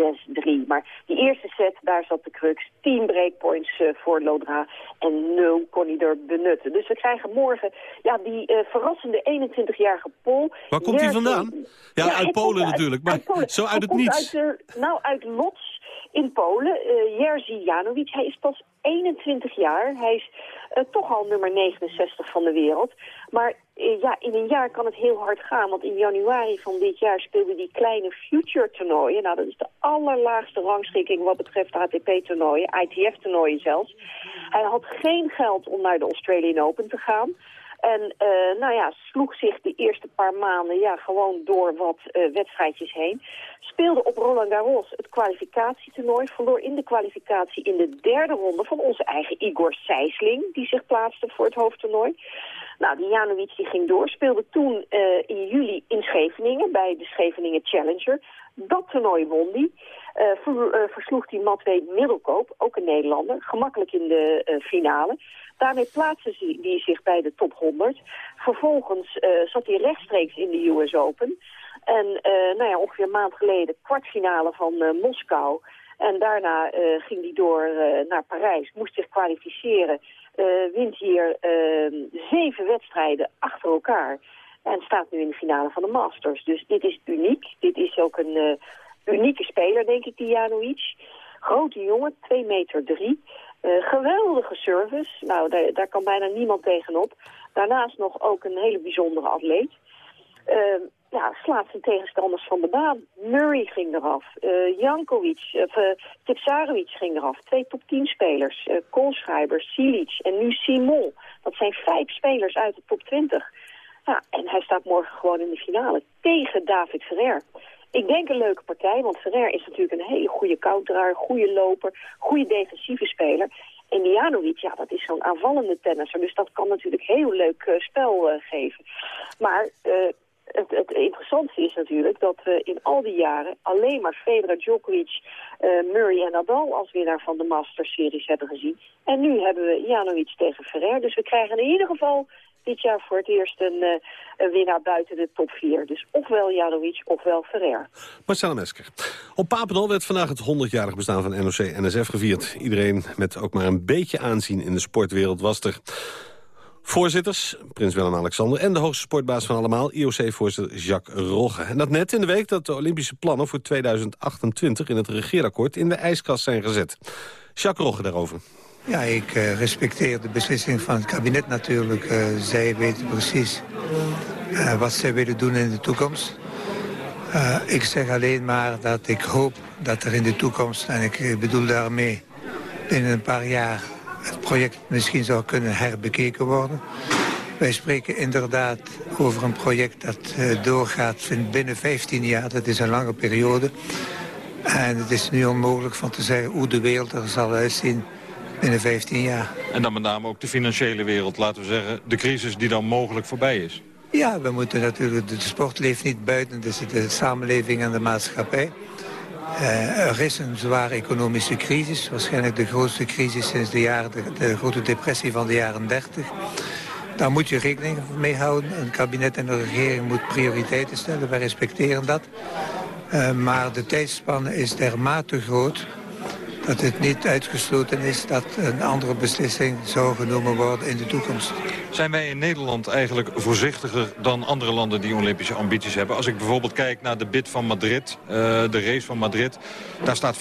6-3. Maar die eerste set, daar zat de crux. 10 breakpoints eh, voor Lodra en 0 kon hij er benutten. Dus we krijgen morgen ja, die eh, verrassende 21-jarige Pol. Waar komt hij vandaan? Ja, uit Polen natuurlijk, maar Polen. zo uit het niets. Uit, eh, nou, uit Lodz in Polen. Uh, Jerzy Janowicz, hij is pas 21 jaar. Hij is uh, toch al nummer 69 van de wereld. Maar uh, ja, in een jaar kan het heel hard gaan. Want in januari van dit jaar speelde die kleine Future-toernooien. Nou, dat is de allerlaagste rangschikking wat betreft ATP-toernooien. ITF-toernooien zelfs. Hij had geen geld om naar de Australian Open te gaan. En uh, nou ja, sloeg zich de eerste paar maanden ja, gewoon door wat uh, wedstrijdjes heen. Speelde op Roland Garros het kwalificatietoernooi. Verloor in de kwalificatie in de derde ronde van onze eigen Igor Sijsling. Die zich plaatste voor het hoofdtoernooi. Nou, die Janowicz die ging door. Speelde toen uh, in juli in Scheveningen bij de Scheveningen Challenger. Dat toernooi won hij. Uh, ver, versloeg hij Matwee Middelkoop, ook een Nederlander. Gemakkelijk in de finale. Daarmee plaatste hij zich bij de top 100. Vervolgens uh, zat hij rechtstreeks in de US Open. En uh, nou ja, ongeveer een maand geleden kwartfinale van uh, Moskou. En daarna ging hij door naar Parijs, moest zich kwalificeren. wint hier zeven wedstrijden achter elkaar. En staat nu in de finale van de Masters. Dus dit is uniek. Dit is ook een unieke speler, denk ik, die Janowicz. Grote jongen, 2 meter 3. Uh, geweldige service. Nou, daar, daar, kan bijna niemand tegenop. Daarnaast nog ook een hele bijzondere atleet. Uh, ja, slaat zijn tegenstanders van de baan. Murray ging eraf. Uh, Jankovic, of uh, ging eraf. Twee top 10 spelers. Uh, Koolschreiber, Silic en nu Simon. Dat zijn vijf spelers uit de top 20. Ja, en hij staat morgen gewoon in de finale tegen David Ferrer. Ik denk een leuke partij, want Ferrer is natuurlijk een hele goede counteraar, goede loper, goede defensieve speler. En Mijanovic, ja, dat is zo'n aanvallende tennisser, dus dat kan natuurlijk heel leuk uh, spel uh, geven. Maar uh, het, het, interessantste is natuurlijk dat we in al die jaren alleen maar Federer, Djokovic, Murray en Nadal als winnaar van de Masters-series hebben gezien. En nu hebben we Janovic tegen Ferrer, dus we krijgen in ieder geval dit jaar voor het eerst een, uh, een winnaar buiten de top 4. Dus ofwel Janovic ofwel Ferrer. Marcella Mesker. Op Papendal werd vandaag het 100-jarig bestaan van NOC-NSF gevierd. Iedereen met ook maar een beetje aanzien in de sportwereld was er. Voorzitters, prins Willem-Alexander en de hoogste sportbaas van allemaal... IOC-voorzitter Jacques Rogge. En dat net in de week dat de Olympische plannen voor 2028... in het regeerakkoord in de ijskast zijn gezet. Jacques Rogge daarover. Ja, ik uh, respecteer de beslissing van het kabinet natuurlijk. Uh, zij weten precies uh, wat zij willen doen in de toekomst. ik zeg alleen maar dat ik hoop dat er in de toekomst... en ik bedoel daarmee binnen een paar jaar... het project misschien zou kunnen herbekeken worden. Wij spreken inderdaad over een project dat doorgaat binnen 15 jaar. Dat is een lange periode. En het is nu onmogelijk van te zeggen hoe de wereld er zal uitzien binnen 15 jaar. En dan met name ook de financiële wereld, laten we zeggen, de crisis die dan mogelijk voorbij is. Ja, we moeten natuurlijk, de sport leeft niet buiten, dus de samenleving en de maatschappij. Uh, er is een zware economische crisis, waarschijnlijk de grootste crisis sinds de, jaren, de, de grote depressie van de jaren 30. Daar moet je rekening mee houden. Een kabinet en een regering moet prioriteiten stellen, wij respecteren dat. Uh, maar de tijdspanne is dermate groot dat het niet uitgesloten is dat een andere beslissing zou genomen worden in de toekomst. Zijn wij in Nederland eigenlijk voorzichtiger dan andere landen die Olympische ambities hebben? Als ik bijvoorbeeld kijk naar de bid van Madrid, uh, de race van Madrid... daar staat 95%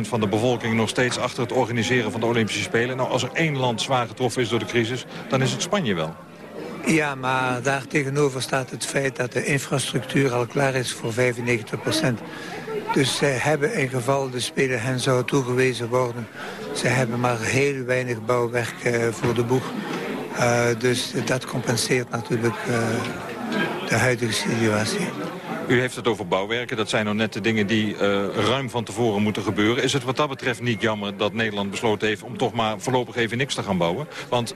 van de bevolking nog steeds achter het organiseren van de Olympische Spelen. Nou, als er één land zwaar getroffen is door de crisis, dan is het Spanje wel. Ja, maar daar tegenover staat het feit dat de infrastructuur al klaar is voor 95 procent. Dus zij hebben in geval de Spelen hen zou toegewezen worden. Ze hebben maar heel weinig bouwwerk uh, voor de boeg. Uh, dus dat compenseert natuurlijk uh, de huidige situatie. U heeft het over bouwwerken. Dat zijn nou net de dingen die ruim van tevoren moeten gebeuren. Is het wat dat betreft niet jammer dat Nederland besloten heeft... om toch maar voorlopig even niks te gaan bouwen? Want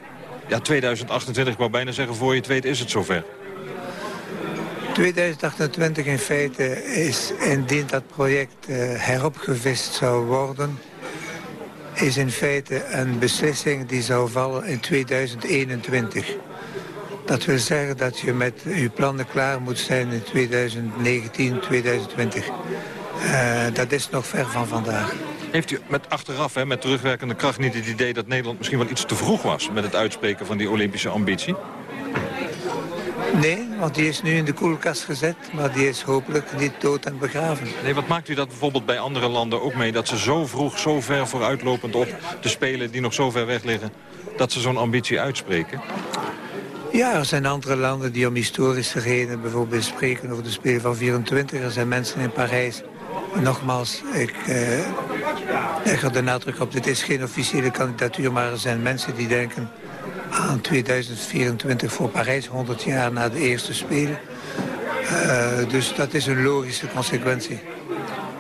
ja, 2028, ik wou bijna zeggen, voor je het weet is het zover. 2028 in feite is, indien dat project uh, heropgevist zou worden... is in feite een beslissing die zou vallen in 2021. Dat wil zeggen dat je met je plannen klaar moet zijn in 2019, 2020. Uh, dat is nog ver van vandaag. Heeft u met achteraf, hè, met terugwerkende kracht, niet het idee dat Nederland misschien wel iets te vroeg was met het uitspreken van die Olympische ambitie? Nee, want die is nu in de koelkast gezet, maar die is hopelijk niet dood en begraven. Nee, wat maakt u dat bijvoorbeeld bij andere landen ook mee... dat ze zo vroeg, zo ver vooruitlopend op de spelen die nog zo ver weg liggen... dat ze zo'n ambitie uitspreken? Ja, er zijn andere landen die om historische redenen bijvoorbeeld spreken over de Spelen van 24. Er zijn mensen in Parijs. Nogmaals, ik eh, leg er de nadruk op, dit is geen officiële kandidatuur... maar er zijn mensen die denken aan 2024 voor Parijs, 100 jaar na de eerste Spelen. Uh, dus dat is een logische consequentie.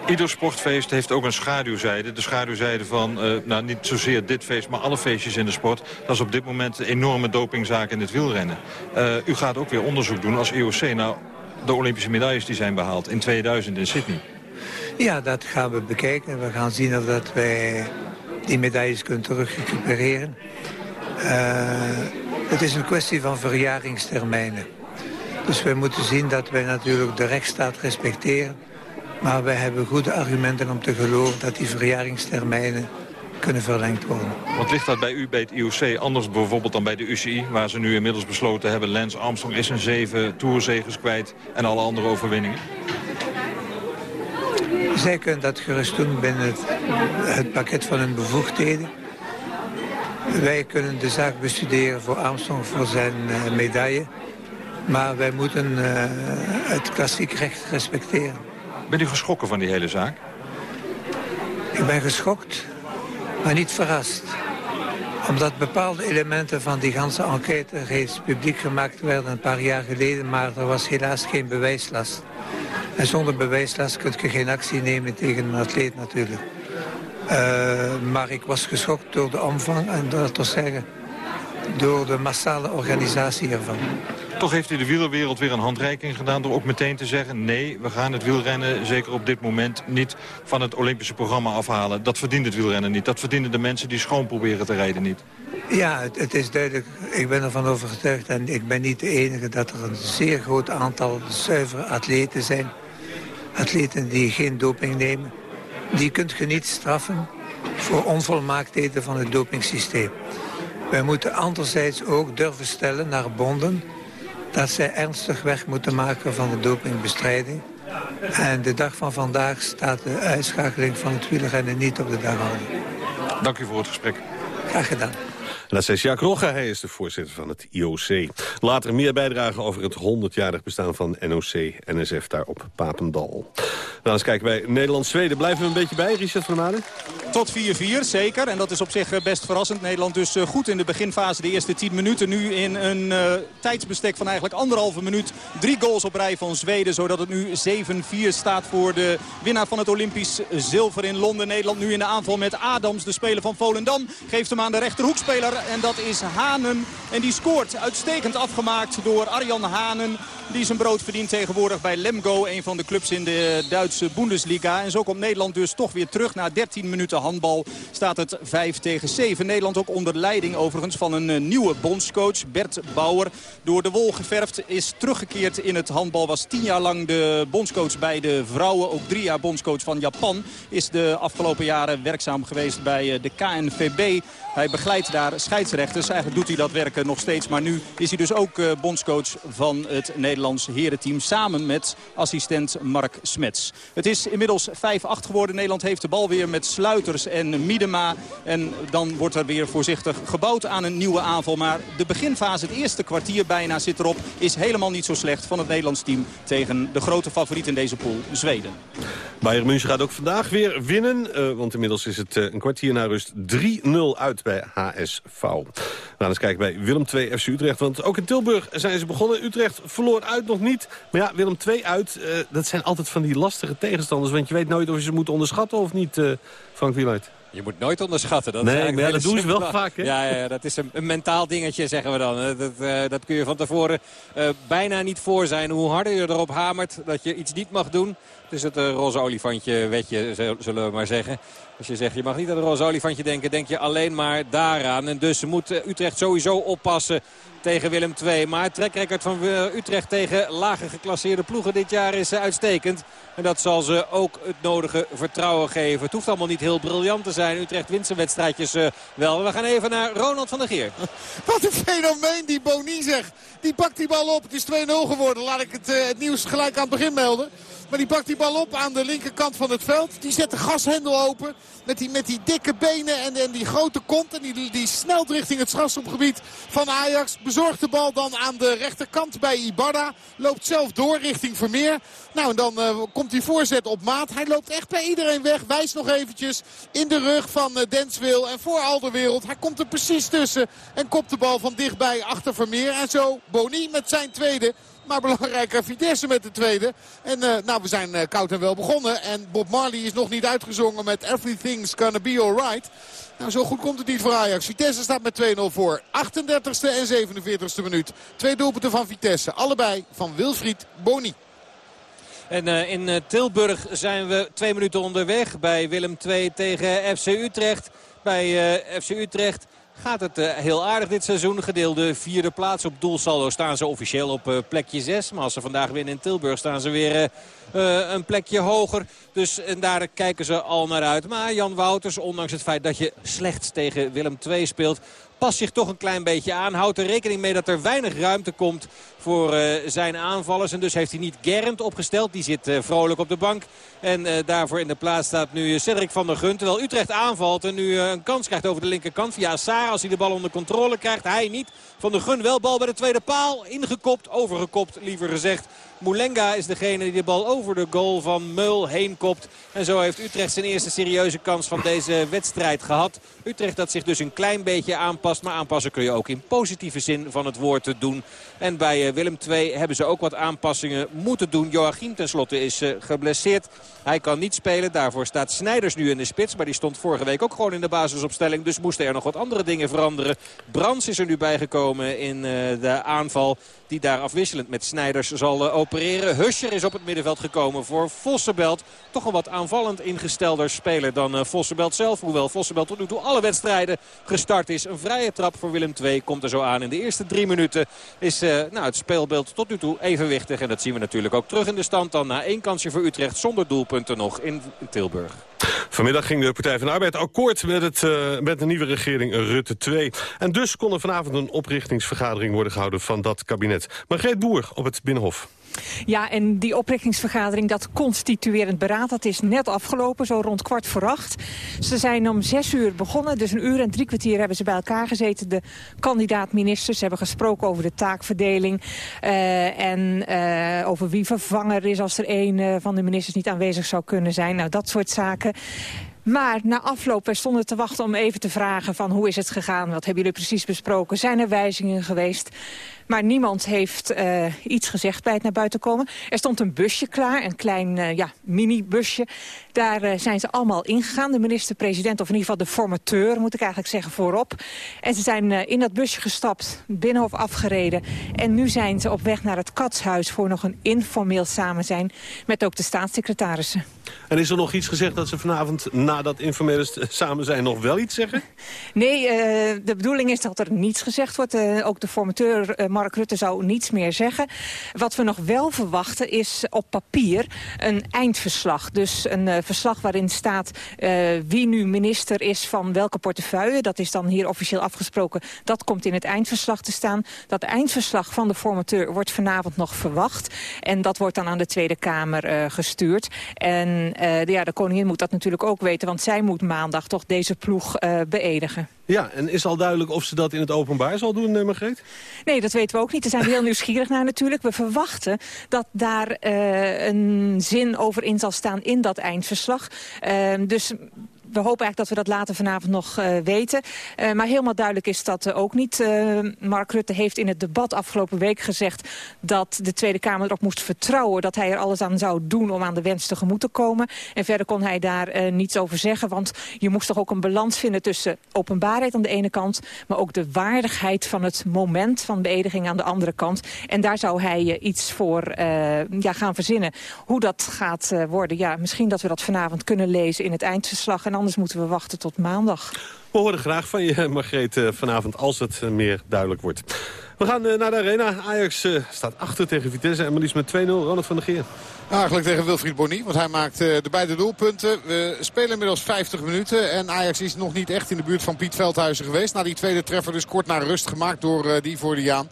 Ieder sportfeest heeft ook een schaduwzijde. De schaduwzijde van, uh, nou niet zozeer dit feest, maar alle feestjes in de sport. Dat is op dit moment een enorme dopingzaak in het wielrennen. Uh, u gaat ook weer onderzoek doen als IOC naar de Olympische medailles die zijn behaald in 2000 in Sydney. Ja, dat gaan we bekijken. We gaan zien of dat wij die medailles kunnen terug recupereren. Uh, het is een kwestie van verjaringstermijnen. Dus wij moeten zien dat wij natuurlijk de rechtsstaat respecteren. Maar wij hebben goede argumenten om te geloven dat die verjaringstermijnen kunnen verlengd worden. Wat ligt dat bij u bij het IOC anders bijvoorbeeld dan bij de UCI... waar ze nu inmiddels besloten hebben... Lance Armstrong is een zeven toerzegers kwijt en alle andere overwinningen? Zij kunnen dat gerust doen binnen het, het pakket van hun bevoegdheden. Wij kunnen de zaak bestuderen voor Armstrong voor zijn uh, medaille. Maar wij moeten uh, het klassiek recht respecteren. Bent u geschrokken van die hele zaak? Ik ben geschokt, maar niet verrast. Omdat bepaalde elementen van die ganse enquête reeds publiek gemaakt werden een paar jaar geleden, maar er was helaas geen bewijslast. En zonder bewijslast kun je geen actie nemen tegen een atleet natuurlijk. Uh, maar ik was geschokt door de omvang en dat wil zeggen door de massale organisatie ervan. Toch heeft u de wielerwereld weer een handreiking gedaan door ook meteen te zeggen... nee, we gaan het wielrennen zeker op dit moment niet van het Olympische programma afhalen. Dat verdient het wielrennen niet. Dat verdienen de mensen die schoon proberen te rijden niet. Ja, het, het, is duidelijk. Ik ben ervan overtuigd en ik ben niet de enige... dat er een zeer groot aantal zuivere atleten zijn. Atleten die geen doping nemen. Die kunt je niet straffen voor onvolmaaktheden van het dopingsysteem. Wij moeten anderzijds ook durven stellen naar bonden dat zij ernstig weg moeten maken van de dopingbestrijding. En de dag van vandaag staat de uitschakeling van het wielrennen niet op de dagording. Dank u voor het gesprek. Graag gedaan. Dat is hij is de voorzitter van het IOC. Later meer bijdragen over het 100-jarig bestaan van NOC-NSF daar op Papendal. Nou, eens kijken bij Nederland-Zweden. Blijven we een beetje bij, Richard van Maden? Tot 4-4, zeker. En dat is op zich best verrassend. Nederland dus eh, goed in de beginfase, de eerste 10 minuten. Nu in een uh, tijdsbestek van eigenlijk anderhalve minuut. Drie goals op rij van Zweden, zodat het nu 7-4 staat voor de winnaar van het Olympisch zilver in Londen. Nederland nu in de aanval met Adams, de speler van Volendam. Geeft hem aan de rechterhoekspeler en dat is Hanen. En die scoort uitstekend afgemaakt door Arjan Hanen. Die zijn brood verdient tegenwoordig bij Lemgo, een van de clubs in de Duitse Bundesliga. En zo komt Nederland dus toch weer terug. Na 13 minuten handbal staat het 5 tegen 7. Nederland ook onder leiding overigens van een eh, nieuwe bondscoach, Bert Bauer. Door de wol geverfd, is teruggekeerd in het handbal. Was 10 jaar lang de bondscoach bij de vrouwen. Ook drie jaar bondscoach van Japan. Is de afgelopen jaren werkzaam geweest bij eh, de KNVB. Hij begeleidt daar scheidsrechters. Eigenlijk doet hij dat werken nog steeds. Maar nu is hij dus ook uh, bondscoach van het Nederlands herenteam. Samen met assistent Mark Smets. Het is inmiddels 5-8 geworden. Nederland heeft de bal weer met Sluiters en Miedema. En dan wordt er weer voorzichtig gebouwd aan een nieuwe aanval. Maar de beginfase, het eerste kwartier bijna zit erop... is helemaal niet zo slecht van het Nederlands team... tegen de grote favoriet in deze pool, Zweden. Bayern München gaat ook vandaag weer winnen. Uh, want inmiddels is het een kwartier na rust 3-0 uit bij HSV. We gaan eens kijken bij Willem II FC Utrecht. Want ook in Tilburg zijn ze begonnen. Utrecht verloor uit nog niet. Maar ja, Willem II uit, uh, dat zijn altijd van die lastige tegenstanders. Want je weet nooit of je ze moet onderschatten of niet, Frank Wieluid. Je moet nooit onderschatten. Dat nee, maar ja, dat doen ze wel vaak. Hè? Ja, ja, dat is een, een, mentaal dingetje, zeggen we dan. Dat, uh, dat kun je van tevoren uh, bijna niet voor zijn. Hoe harder je erop hamert dat je iets niet mag doen. Het is het uh, roze olifantje wetje, zullen we maar zeggen. Als je zegt je mag niet aan een roze olifantje denken, denk je alleen maar daaraan. En dus moet eh, Utrecht sowieso oppassen tegen Willem II. Maar het trekrecord van eh, Utrecht tegen lager geclasseerde ploegen dit jaar is eh, uitstekend. En dat zal ze ook het nodige vertrouwen geven. Het hoeft allemaal niet heel briljant te zijn. Utrecht wint zijn wedstrijdjes wel. We gaan even naar Ronald van der Geer. Wat een fenomeen die Boni zegt. Die pakt die bal op. Het is 2-0 geworden. Laat ik het, het nieuws gelijk aan het begin melden. Maar die pakt die bal op aan de linkerkant van het veld. Die zet de gashendel open. Met die, met die dikke benen en, en die grote kont. En die, die snelt richting het strafschopgebied van Ajax. Bezorgt de bal dan aan de rechterkant bij Ibarra. Loopt zelf door richting Vermeer. Nou, en dan uh, komt die voorzet op maat. Hij loopt echt bij iedereen weg. Wijst nog eventjes in de rug van uh, Denswil en voor Alderwereld. Hij komt er precies tussen en kopt de bal van dichtbij achter Vermeer. En zo Boni met zijn tweede. Maar belangrijker Vitesse met de tweede. En uh, nou, we zijn koud en wel begonnen. En Bob Marley is nog niet uitgezongen met Everything's Gonna Be Alright. Nou, zo goed komt het niet voor Ajax. Vitesse staat met 2-0 voor. 38e en 47e minuut. Twee doelpunten van Vitesse. Allebei van Wilfried Boni. En uh, in Tilburg zijn we twee minuten onderweg bij Willem II tegen FC Utrecht. Bij FC Utrecht gaat het uh, heel aardig dit seizoen. Gedeelde vierde plaats op doelsaldo staan ze officieel op uh, plekje 6. Maar als ze vandaag winnen in Tilburg staan ze weer uh, een plekje hoger. Dus en daar kijken ze al naar uit. Maar Jan Wouters, ondanks het feit dat je slechts tegen Willem II speelt past zich toch een klein beetje aan. Houdt er rekening mee dat er weinig ruimte komt voor uh, zijn aanvallers. En dus heeft hij niet Gernd opgesteld. Die zit uh, vrolijk op de bank. En uh, daarvoor in de plaats staat nu Cedric van der Gun. Terwijl Utrecht aanvalt en nu een kans krijgt over de linkerkant via Saar. Als hij de bal onder controle krijgt. Hij niet. Van der Gun wel bal bij de tweede paal. Ingekopt, overgekopt liever gezegd. Moulenga is degene die de bal over de goal van Meul heen kopt. En zo heeft Utrecht zijn eerste serieuze kans van deze wedstrijd gehad. Utrecht dat zich dus een klein beetje aanpast. Maar aanpassen kun je ook in positieve zin van het woord doen. En bij Willem II hebben ze ook wat aanpassingen moeten doen. Joachim tenslotte is geblesseerd. Hij kan niet spelen. Daarvoor staat Snijders nu in de spits. Maar die stond vorige week ook gewoon in de basisopstelling. Dus moesten er nog wat andere dingen veranderen. Brans is er nu bijgekomen in de aanval. Die daar afwisselend met Snijders zal opereren. Huscher is op het middenveld gekomen voor Vossenbelt. Toch een wat aanvallend ingestelder speler dan uh, Vossenbelt zelf. Hoewel Vossenbelt tot nu toe alle wedstrijden gestart is. Een vrije trap voor Willem II komt er zo aan. In de eerste drie minuten is uh, nou, het speelbeeld tot nu toe evenwichtig. En dat zien we natuurlijk ook terug in de stand. Dan na één kansje voor Utrecht zonder doelpunten nog in Tilburg. Vanmiddag ging de Partij van de Arbeid akkoord met, het, uh, met de nieuwe regering Rutte 2. En dus kon er vanavond een oprichtingsvergadering worden gehouden van dat kabinet. Margreet Boer op het Binnenhof. Ja, en die oprichtingsvergadering, dat constituerend beraad, dat is net afgelopen, zo rond kwart voor acht. Ze zijn om zes uur begonnen, dus een uur en drie kwartier hebben ze bij elkaar gezeten. De kandidaat-ministers hebben gesproken over de taakverdeling uh, en uh, over wie vervanger is als er een uh, van de ministers niet aanwezig zou kunnen zijn. Nou, dat soort zaken. Maar na afloop, wij stonden te wachten om even te vragen van hoe is het gegaan? Wat hebben jullie precies besproken? Zijn er wijzigingen geweest? Maar niemand heeft uh, iets gezegd bij het naar buiten komen. Er stond een busje klaar, een klein uh, ja, mini-busje. Daar uh, zijn ze allemaal ingegaan. De minister-president, of in ieder geval de formateur, moet ik eigenlijk zeggen, voorop. En ze zijn in dat busje gestapt, binnenhof afgereden. En nu zijn ze op weg naar het Katshuis voor nog een informeel samen zijn... met ook de staatssecretarissen. En is er nog iets gezegd dat ze vanavond na dat informele samen zijn nog wel iets zeggen? Nee, de bedoeling is dat er niets gezegd wordt. ook de formateur Mark Rutte zou niets meer zeggen. Wat we nog wel verwachten is op papier een eindverslag. Dus een uh, verslag waarin staat uh, wie nu minister is van welke portefeuille. Dat is dan hier officieel afgesproken. Dat komt in het eindverslag te staan. Dat eindverslag van de formateur wordt vanavond nog verwacht. En dat wordt dan aan de Tweede Kamer uh, gestuurd. En de, ja, de koningin moet dat natuurlijk ook weten. Want zij moet maandag toch deze ploeg beëdigen. Ja, en is al duidelijk of ze dat in het openbaar zal doen, Margreet? Nee, dat weten we ook niet. Daar zijn heel nieuwsgierig naar natuurlijk. We verwachten dat daar uh, een zin over in zal staan in dat eindverslag. Uh, dus we hopen eigenlijk dat we dat later vanavond nog uh, weten. Uh, maar helemaal duidelijk is dat uh, ook niet. Mark Rutte heeft in het debat afgelopen week gezegd... dat de Tweede Kamer erop moest vertrouwen... dat hij er alles aan zou doen om aan de wens tegemoet te komen. En verder kon hij daar niets over zeggen. Want je moest toch ook een balans vinden tussen openbaarheid aan de ene kant... maar ook de waardigheid van het moment van beëdiging aan de andere kant. En daar zou hij iets voor ja, gaan verzinnen. Hoe dat gaat worden, ja, misschien dat we dat vanavond kunnen lezen in het eindverslag... anders moeten we wachten tot maandag. We horen graag van je, Margreet, eh, vanavond als het eh, meer duidelijk wordt. We gaan eh, naar de arena. Ajax staat achter tegen Vitesse en maar liefst met 2-0. Ronald van der Geer. Eigenlijk tegen Wilfried Boni, want hij maakt de beide doelpunten. We spelen inmiddels 50 minuten en Ajax is nog niet echt in de buurt van Piet Veldhuizen geweest. Na die tweede treffer dus kort naar rust gemaakt door die voor de Jaan.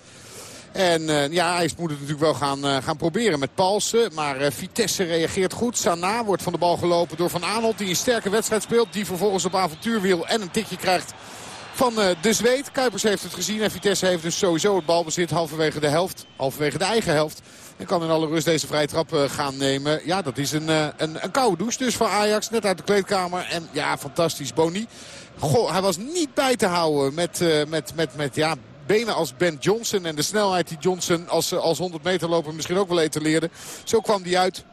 En uh, ja, hij moet het natuurlijk wel gaan, uh, gaan proberen met Palsen. Maar uh, Vitesse reageert goed. Sana wordt van de bal gelopen door Van Aanholt. Die een sterke wedstrijd speelt. Die vervolgens op avontuurwiel en een tikje krijgt van de Zweet. Kuipers heeft het gezien. En Vitesse heeft dus sowieso het balbezit halverwege de helft. Halverwege de eigen helft. En kan in alle rust deze vrije trap gaan nemen. Ja, dat is een, een, een koude douche dus voor Ajax. Net uit de kleedkamer. En ja, fantastisch. Boni. Goh, hij was niet bij te houden met, met, met, met ja, benen als Ben Johnson. En de snelheid die Johnson als, als 100 meter loper misschien ook wel etaleerde. Zo kwam hij uit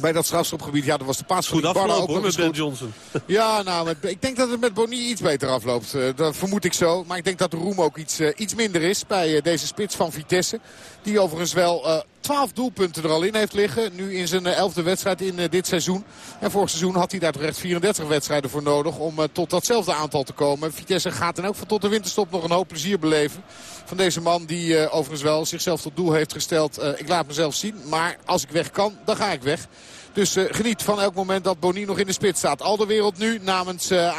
bij dat strafschopgebied. Ja, dat was de paas van Goed Barra ook hoor, met Ben Johnson. Ja, nou, met, ik denk dat het met Boni iets beter afloopt. Uh, dat vermoed ik zo. Maar ik denk dat de roem ook iets, uh, iets minder is bij uh, deze spits van Vitesse. Die overigens wel 12 doelpunten er al in heeft liggen. Nu in zijn elfde wedstrijd in dit seizoen. En vorig seizoen had hij daar toch echt 34 wedstrijden voor nodig om tot datzelfde aantal te komen. Vitesse gaat dan ook van tot de winterstop nog een hoop plezier beleven. Van deze man die overigens wel zichzelf tot doel heeft gesteld. ik laat mezelf zien, maar als ik weg kan, dan ga ik weg. Dus uh, geniet van elk moment dat Boni nog in de spits staat. Al de wereld nu namens uh,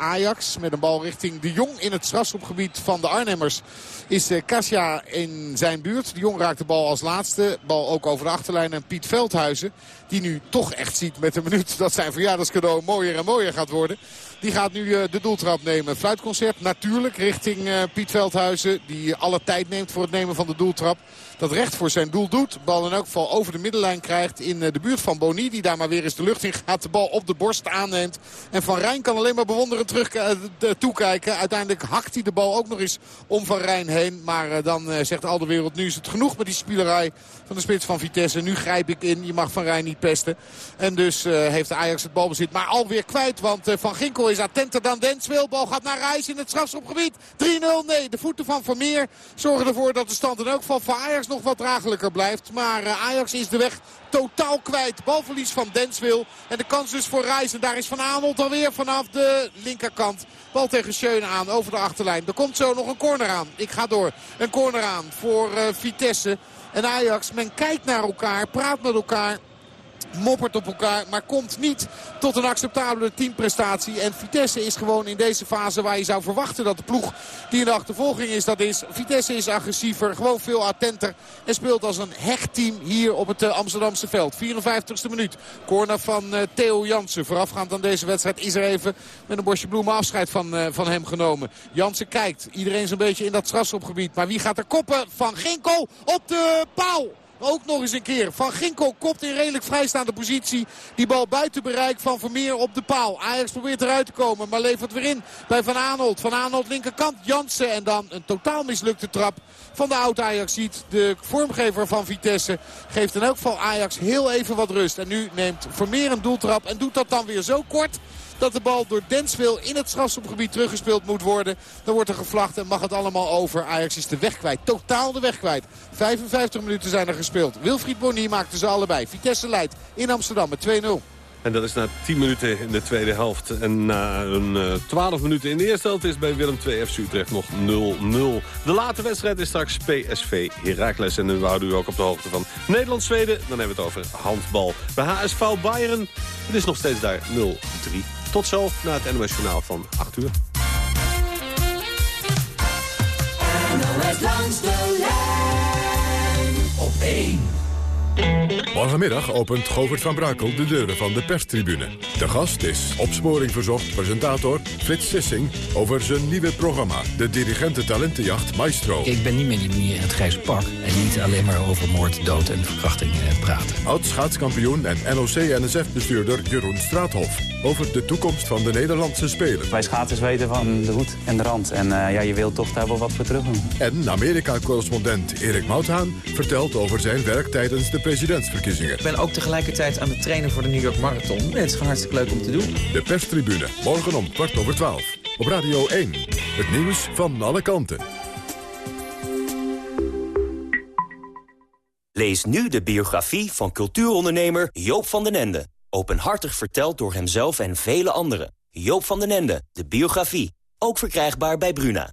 Ajax. Met een bal richting de Jong in het strafschopgebied van de Arnhemmers. Is uh, in zijn buurt. De Jong raakt de bal als laatste. Bal ook over de achterlijn. En Piet Veldhuizen. Die nu toch echt ziet met een minuut dat zijn verjaardagscadeau mooier en mooier gaat worden. Die gaat nu de doeltrap nemen. Fluitconcert natuurlijk richting Piet Veldhuizen. Die alle tijd neemt voor het nemen van de doeltrap dat recht voor zijn doel doet. Bal in elk geval over de middenlijn krijgt in de buurt van Boni. Die daar maar weer eens de lucht in gaat. De bal op de borst aanneemt. En Van Rijn kan alleen maar bewonderend terug toekijken. Uiteindelijk hakt hij de bal ook nog eens om Van Rijn heen. Maar dan zegt al de wereld nu is het genoeg met die spielerij van de spits van Vitesse. Nu grijp ik in. Je mag Van Rijn niet pesten. En dus heeft Ajax het balbezit. Maar alweer kwijt. Want Van Ginkel is attenter dan Denswil. Bal gaat naar Reis in het strafschopgebied. 3-0. Nee, de voeten van Vermeer zorgen ervoor dat de stand in elk van Ajax nog wat dragelijker blijft. Maar Ajax is de weg totaal kwijt. Balverlies van Denswil. En de kans dus voor Reis. En daar is Van Aanholt alweer vanaf de linkerkant. Bal tegen Schöne aan over de achterlijn. Er komt zo nog een corner aan. Ik ga door. Een corner aan voor uh, Vitesse. En Ajax, men kijkt naar elkaar, praat met elkaar moppert op elkaar, maar komt niet tot een acceptabele teamprestatie. En Vitesse is gewoon in deze fase waar je zou verwachten dat de ploeg die in de achtervolging is, dat is. Vitesse is agressiever, gewoon veel attenter en speelt als een hechtteam hier op het Amsterdamse veld. 54ste minuut, corner van uh, Theo Jansen. Voorafgaand aan deze wedstrijd is er even met een bosje bloemen afscheid van, uh, van hem genomen. Jansen kijkt, iedereen zo'n beetje in dat strafschopgebied. Maar wie gaat er koppen? Van Ginkel op de paal. Ook nog eens een keer. Van Ginkel kopt in redelijk vrijstaande positie. Die bal buiten bereik van Vermeer op de paal. Ajax probeert eruit te komen, maar levert weer in bij Van Aanholt. Van Aanholt linkerkant, Jansen. En dan een totaal mislukte trap van de oud Ajax ziet. De vormgever van Vitesse geeft in elk geval Ajax heel even wat rust. En nu neemt Vermeer een doeltrap en doet dat dan weer zo kort dat de bal door Denswil in het strafschopgebied teruggespeeld moet worden. Dan wordt er gevlacht en mag het allemaal over. Ajax is de weg kwijt. Totaal de weg kwijt. 55 minuten zijn er gespeeld. Wilfried Boni maakte ze allebei. Vitesse leidt in Amsterdam met 2-0. En dat is na 10 minuten in de tweede helft. En na een uh, 12 minuten in de eerste helft is bij Willem 2 FC Utrecht nog 0-0. De late wedstrijd is straks PSV Heracles. En dan houden u ook op de hoogte van Nederland-Zweden. Dan hebben we het over handbal. Bij HSV Bayern, het is nog steeds daar 0-3. Tot zo na het NOS Journaal van 8 uur. NOS langs de lijn op 1. Morgenmiddag opent Govert van Brakel de deuren van de perstribune. De gast is opsporing verzocht presentator Frits Sissing over zijn nieuwe programma. De dirigente talentenjacht Maestro. Ik ben niet meer die in het grijze pak en niet alleen maar over moord, dood en verkrachting eh, praten. Oud schaatskampioen en NOC-NSF-bestuurder Jeroen Straathof. Over de toekomst van de Nederlandse Spelen. Wij schaatsers weten van de hoed en de rand. En uh, ja, je wilt toch daar wel wat voor terug doen. En Amerika-correspondent Erik Mouthaan vertelt over zijn werk tijdens de presidentsverkiezingen. Ik ben ook tegelijkertijd aan het trainen voor de New York Marathon. Het is gewoon hartstikke leuk om te doen. De perstribune, morgen om kwart over twaalf. Op Radio 1, het nieuws van alle kanten. Lees nu de biografie van cultuurondernemer Joop van den Ende. Openhartig verteld door hemzelf en vele anderen. Joop van den Ende, de biografie. Ook verkrijgbaar bij Bruna.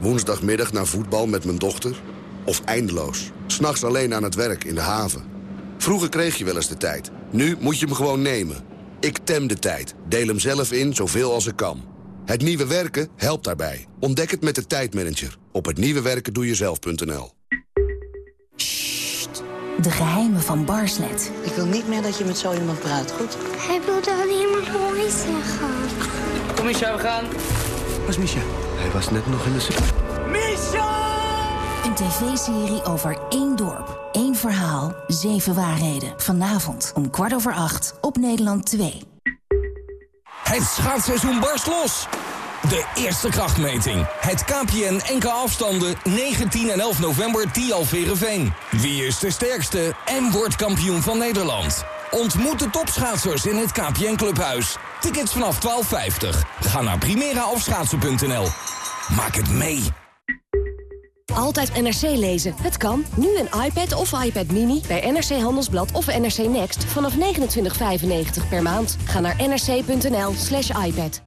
Woensdagmiddag naar voetbal met mijn dochter. Of eindeloos. S'nachts alleen aan het werk in de haven. Vroeger kreeg je wel eens de tijd. Nu moet je hem gewoon nemen. Ik tem de tijd. Deel hem zelf in zoveel als ik kan. Het nieuwe werken helpt daarbij. Ontdek het met de tijdmanager. Op hetnieuwewerkendoejezelf.nl De geheimen van Barslet. Ik wil niet meer dat je met zo iemand praat, goed? Hij wilde alleen maar mooi zeggen. Kom Misha, we gaan. Waar is Misha? Hij was net nog in de... Een tv-serie over één dorp, één verhaal, zeven waarheden. Vanavond om kwart over acht op Nederland 2. Het schaatsseizoen barst los. De eerste krachtmeting. Het KPN NK afstanden 19 en 11 november Tialverenveen. Wie is de sterkste en wordt kampioen van Nederland? Ontmoet de topschaatsers in het KPN Clubhuis. Tickets vanaf 12,50. Ga naar primeraofschaatsen.nl. Maak het mee. Altijd NRC lezen. Het kan. Nu een iPad of iPad Mini bij NRC Handelsblad of NRC Next vanaf 29,95 per maand. Ga naar nrc.nl slash iPad.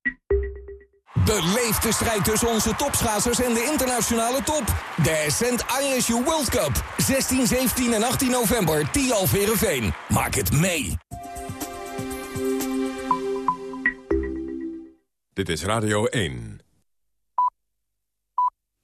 Beleef de strijd tussen onze topschaatsers en de internationale top. De Ascent ISU World Cup. 16, 17 en 18 november. Tialverenveen. Maak het mee. Dit is Radio 1.